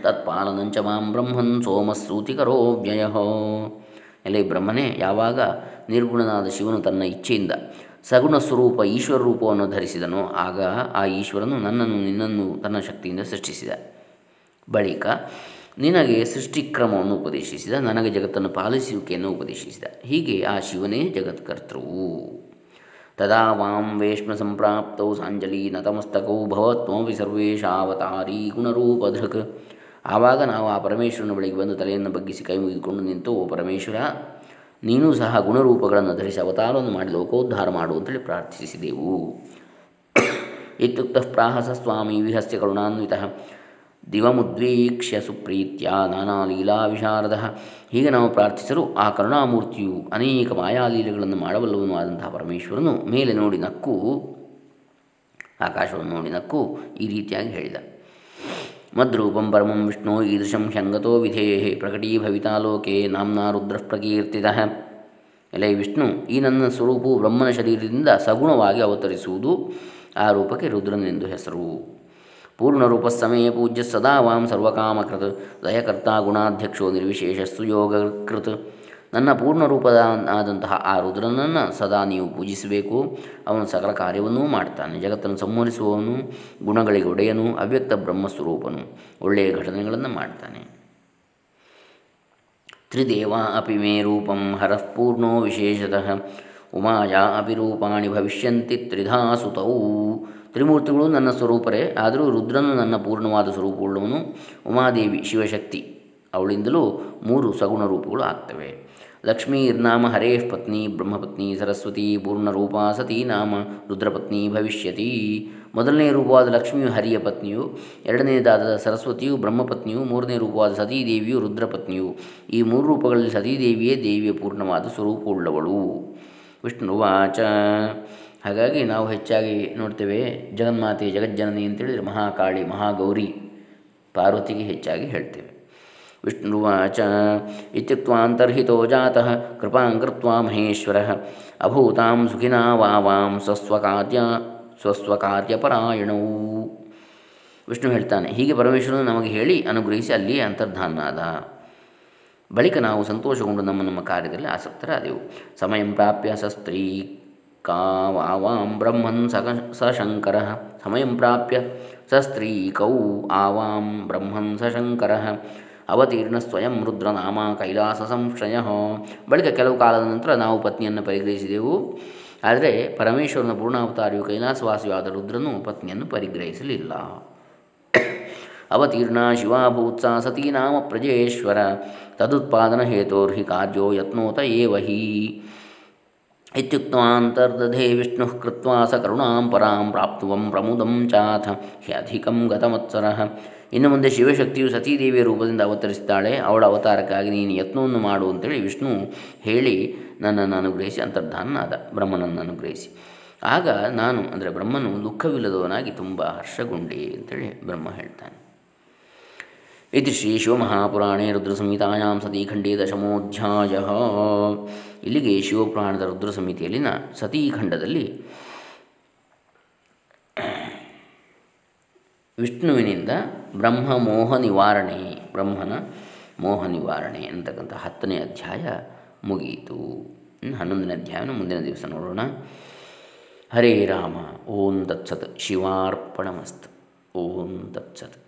ತತ್ಪಾಲನಂಚ ಮಾಂ ಬ್ರಹ್ಮನ್ ಸೋಮಸ್ಸೂತಿಕರೋ ವ್ಯಯ ಎಲೆ ಬ್ರಹ್ಮನೇ ಯಾವಾಗ ನಿರ್ಗುಣನಾದ ಶಿವನು ತನ್ನ ಇಚ್ಛೆಯಿಂದ ಸಗುಣ ಸ್ವರೂಪ ಈಶ್ವರ ರೂಪವನ್ನು ಧರಿಸಿದನು ಆಗ ಆ ಈಶ್ವರನು ನನ್ನನ್ನು, ನಿನ್ನನ್ನು ತನ್ನ ಶಕ್ತಿಯಿಂದ ಸೃಷ್ಟಿಸಿದ। ಬಳಿಕ ನಿನಗೆ ಸೃಷ್ಟಿಕ್ರಮವನ್ನು ಉಪದೇಶಿಸಿದ, ನನಗೆ ಜಗತ್ತನ್ನು ಪಾಲಿಸುವಿಕೆಯನ್ನು ಉಪದೇಶಿಸಿದ. ಹೀಗೆ ಆ ಶಿವನೇ ಜಗತ್ಕರ್ತೃವು. ತದಾ ವಾಂ ವೇಷ್ಮ ಸಂಪ್ರಾಪ್ತೌ ಸಾಂಜಲಿ ನತಮಸ್ತಕೌ ಭವತ್ವಿ ಸರ್ವೇಶಾವತಾರಿ ಗುಣರೂಪಧೃಕ್. ಆವಾಗ ನಾವು ಆ ಪರಮೇಶ್ವರನ ಬಳಿಗೆ ಬಂದು ತಲೆಯನ್ನು ಬಗ್ಗಿಸಿ ಕೈ ಮುಗಿದುಕೊಂಡು ನಿಂತು, ಓ ಪರಮೇಶ್ವರ, ನೀನು ಸಹ ಗುಣರೂಪಗಳನ್ನು ಧರಿಸಿ ಅವತಾರವನ್ನು ಮಾಡಿ ಲೋಕೋದ್ಧಾರ ಮಾಡು ಅಂತೇಳಿ ಪ್ರಾರ್ಥಿಸಿದೆವು. ಇತ್ಯುಕ್ತಃ ಪ್ರಾಹಸ ಸ್ವಾಮಿ ವಿಹಸ್ಯ ಕರುಣಾನ್ವಿತ ದಿವಮುದ್ವೀಕ್ಷ್ಯ ಸುಪ್ರೀತ್ಯ ನಾನಾ ಲೀಲಾ ವಿಶಾರದ. ಹೀಗೆ ನಾವು ಪ್ರಾರ್ಥಿಸಲು ಆ ಕರುಣಾಮೂರ್ತಿಯು ಅನೇಕ ಮಾಯಾಲೀಲೆಗಳನ್ನು ಮಾಡಬಲ್ಲವನು ಆದಂತಹ ಪರಮೇಶ್ವರನು ಮೇಲೆ ನೋಡಿ ನಕ್ಕು, ಆಕಾಶವನ್ನು ನೋಡಿ ನಕ್ಕು ಈ ರೀತಿಯಾಗಿ ಹೇಳಿದ. ಮದ್ರೂಪಂ ಪರಮಂ ವಿಷ್ಣು ಈದೃಶಂ ಹ್ಯಂಗತೋ ವಿಧೇ ಪ್ರಕಟೀಭವಿತಾ ಲೋಕೆ ನಾಮ್ನಾ ರುದ್ರ ಪ್ರಕೀರ್ತಿದ ಎಲೆ ವಿಷ್ಣು, ಈ ನನ್ನ ಸ್ವರೂಪವು ಬ್ರಹ್ಮನ ಶರೀರದಿಂದ ಸಗುಣವಾಗಿ ಅವತರಿಸುವುದು ಆ ರೂಪಕ್ಕೆ ರುದ್ರನೆಂದು ಹೆಸರು. ಪೂರ್ಣರೂಪ ಸಮಯ ಪೂಜ್ಯ ಸದಾ ವಾಂ ಸರ್ವಕಾಮಕೃತ್. ಲಯಕರ್ತ ಗುಣಾಧ್ಯಕ್ಷೋ ನಿರ್ವಿಶೇಷಸ್ತು ಯೋಗಕೃತ್. ನನ್ನ ಪೂರ್ಣರೂಪದ ಆದಂತಹ ಆ ರುದ್ರನನ್ನು ಸದಾ ನೀವು ಪೂಜಿಸಬೇಕು. ಅವನು ಸಕಲ ಕಾರ್ಯವನ್ನೂ ಮಾಡ್ತಾನೆ. ಜಗತ್ತನ್ನು ಸಂಹರಿಸುವವನು, ಗುಣಗಳಿಗೆ ಒಡೆಯನು, ಅವ್ಯಕ್ತ ಬ್ರಹ್ಮಸ್ವರೂಪನು. ಒಳ್ಳೆಯ ಘಟನೆಗಳನ್ನು ಮಾಡ್ತಾನೆ. ತ್ರಿದೇವ ಅಪಿ ಮೇ ರೂಪಂ ಹರಃಪೂರ್ಣೋ ವಿಶೇಷತಃ. ಉಮಾಯಾ ಅಪಿ ರೂಪಾಣಿ ಭವಿಷ್ಯಂತಿ ತ್ರಿಧಾ ಸುತೌ. ತ್ರಿಮೂರ್ತಿಗಳು ನನ್ನ ಸ್ವರೂಪರೇ, ಆದರೂ ರುದ್ರನು ನನ್ನ ಪೂರ್ಣವಾದ ಸ್ವರೂಪವುಳ್ಳವನು. ಉಮಾದೇವಿ ಶಿವಶಕ್ತಿ, ಅವಳಿಂದಲೂ ಮೂರು ಸಗುಣ ರೂಪಗಳು ಆಗ್ತವೆ. ಲಕ್ಷ್ಮೀರ್ನಾಮ ಹರೇಶ್ ಪತ್ನಿ, ಬ್ರಹ್ಮಪತ್ನಿ, ಸರಸ್ವತಿ, ಪೂರ್ಣರೂಪ ಸತಿ ನಾಮ ರುದ್ರಪತ್ನಿ ಭವಿಷ್ಯತಿ. ಮೊದಲನೇ ರೂಪವಾದ ಲಕ್ಷ್ಮಿಯು ಹರಿಯ ಪತ್ನಿಯು, ಎರಡನೇದಾದ ಸರಸ್ವತಿಯು ಬ್ರಹ್ಮಪತ್ನಿಯು, ಮೂರನೇ ರೂಪವಾದ ಸತೀದೇವಿಯು ರುದ್ರಪತ್ನಿಯು. ಈ ಮೂರು ರೂಪಗಳಲ್ಲಿ ಸತೀದೇವಿಯೇ ದೇವಿಯ ಪೂರ್ಣವಾದ ಸ್ವರೂಪವುಳ್ಳವಳು. ವಿಷ್ಣುವಾಚ. ಹಾಗಾಗಿ ನಾವು ಹೆಚ್ಚಾಗಿ ನೋಡ್ತೇವೆ ಜಗನ್ಮಾತೆ, ಜಗಜ್ಜನನಿ ಅಂತೇಳಿದರೆ ಮಹಾಕಾಳಿ, ಮಹಾಗೌರಿ ಪಾರ್ವತಿಗೆ ಹೆಚ್ಚಾಗಿ ಹೇಳ್ತೇವೆ. ವಿಷ್ಣುವಾಚ ಇತ್ಯುಕ್ತವಾಂತರ್ಹಿತೋ ಜಾತಃ, ಕೃಪಾಂ ಕೃತ್ವಾ ಮಹೇಶ್ವರ, ಅಭೂತಾಂ ಸುಖಿನಾ ವಾವಾಂ ಸ್ವಸ್ವಕಾರ್ಯ ಸ್ವಸ್ವಕಾರ್ಯಪರಾಯಣವು ವಿಷ್ಣು ಹೇಳ್ತಾನೆ, ಹೀಗೆ ಪರಮೇಶ್ವರನು ನಮಗೆ ಹೇಳಿ ಅನುಗ್ರಹಿಸಿ ಅಲ್ಲಿಯೇ ಅಂತರ್ಧಾನಾದ. ಬಳಿಕ ನಾವು ಸಂತೋಷಗೊಂಡು ನಮ್ಮ ನಮ್ಮ ಕಾರ್ಯದಲ್ಲಿ ಆಸಕ್ತರಾದೆವು. ಸಮಯಂ ಪ್ರಾಪ್ಯ ಸಸ್ತ್ರೀ. ಕಾವಾಂ ಬ್ರಹ್ಮನ್ ಸಕ ಶಂಕರ ಸಮಯಂ ಪ್ರಾಪ್ಯ ಸಸ್ತ್ರೀಕೌ ಆವಾಂ ಬ್ರಹ್ಮನ್ ಶಂಕರ ಅವತೀರ್ಣ ಸ್ವಯಂ ರುದ್ರನಾಮ ಕೈಲಾಸ ಸಂಶಯ ಬಳಿಕ ಕೆಲವು ಕಾಲದ ನಂತರ ನಾವು ಪತ್ನಿಯನ್ನು ಪರಿಗ್ರಹಿಸಿದೆವು. ಆದರೆ ಪರಮೇಶ್ವರನ ಪೂರ್ಣಾವತಾರಿಯು ಕೈಲಾಸವಾಸಿಯಾದ ರುದ್ರನು ಪತ್ನಿಯನ್ನು ಪರಿಗ್ರಹಿಸಲಿಲ್ಲ. ಅವತೀರ್ಣ ಶಿವಾಭೂತ್ಸ ಸತೀ ನಾಮ ಪ್ರಜೇಶ್ವರ. ತದುತ್ಪಾದನ ಹೇತೋರ್ಹಿ ಕಾರ್ಯೋ ಯತ್ನೋತ ಏವ ಹಿ ಇತ್ಯುಕ್ತವಾಂತರ್ದಧೆ ವಿಷ್ಣು ಕೃತ್ವಾ ಸ ಕರುಣಾಂ ಪರಾಂ ಪ್ರಾಪ್ತುವಂ ಪ್ರಮುದಂ ಚಾಥ ಹ್ಯಧಿಕಂ ಗತಮತ್ಸರ ಇನ್ನು ಮುಂದೆ ಶಿವಶಕ್ತಿಯು ಸತೀದೇವಿಯ ರೂಪದಿಂದ ಅವತರಿಸಿದ್ದಾಳೆ. ಅವಳ ಅವತಾರಕ್ಕಾಗಿ ನೀನು ಯತ್ನವನ್ನು ಮಾಡು ಅಂತೇಳಿ ವಿಷ್ಣು ಹೇಳಿ ನನ್ನನ್ನು ಅನುಗ್ರಹಿಸಿ, ಅಂತರ್ಧಾನನಾದ ಬ್ರಹ್ಮನನ್ನು ಅನುಗ್ರಹಿಸಿ. ಆಗ ನಾನು, ಅಂದರೆ ಬ್ರಹ್ಮನು ದುಃಖವಿಲ್ಲದವನಾಗಿ ತುಂಬ ಹರ್ಷಗೊಂಡೆ ಅಂತೇಳಿ ಬ್ರಹ್ಮ ಹೇಳ್ತಾನೆ. ಇದು ಶ್ರೀ ಶಿವಮಹಾಪುರಾಣೇ ರುದ್ರಸಂಹಿತಾಯಾಂ ಸತೀಖಂಡೇ ದಶಮೋಧ್ಯಾಯ ಇಲ್ಲಿಗೆ ಶಿವಪುರಾಣದ ರುದ್ರ ಸಮಿತಿಯಲ್ಲಿನ ಸತೀಖಂಡದಲ್ಲಿ ವಿಷ್ಣುವಿನಿಂದ ಬ್ರಹ್ಮ ಮೋಹ ನಿವಾರಣೆ ಬ್ರಹ್ಮನ ಮೋಹ ನಿವಾರಣೆ ಅಂತಕ್ಕಂಥ ಹತ್ತನೇ ಅಧ್ಯಾಯ ಮುಗಿಯಿತು. ಹನ್ನೊಂದನೇ ಅಧ್ಯಾಯನ ಮುಂದಿನ ದಿವಸ ನೋಡೋಣ. ಹರೇ ರಾಮ, ಓಂ ದತ್ಸತ್ ಶಿವಾರ್ಪಣಮಸ್ತು, ಓಂ ತತ್ಸತ್.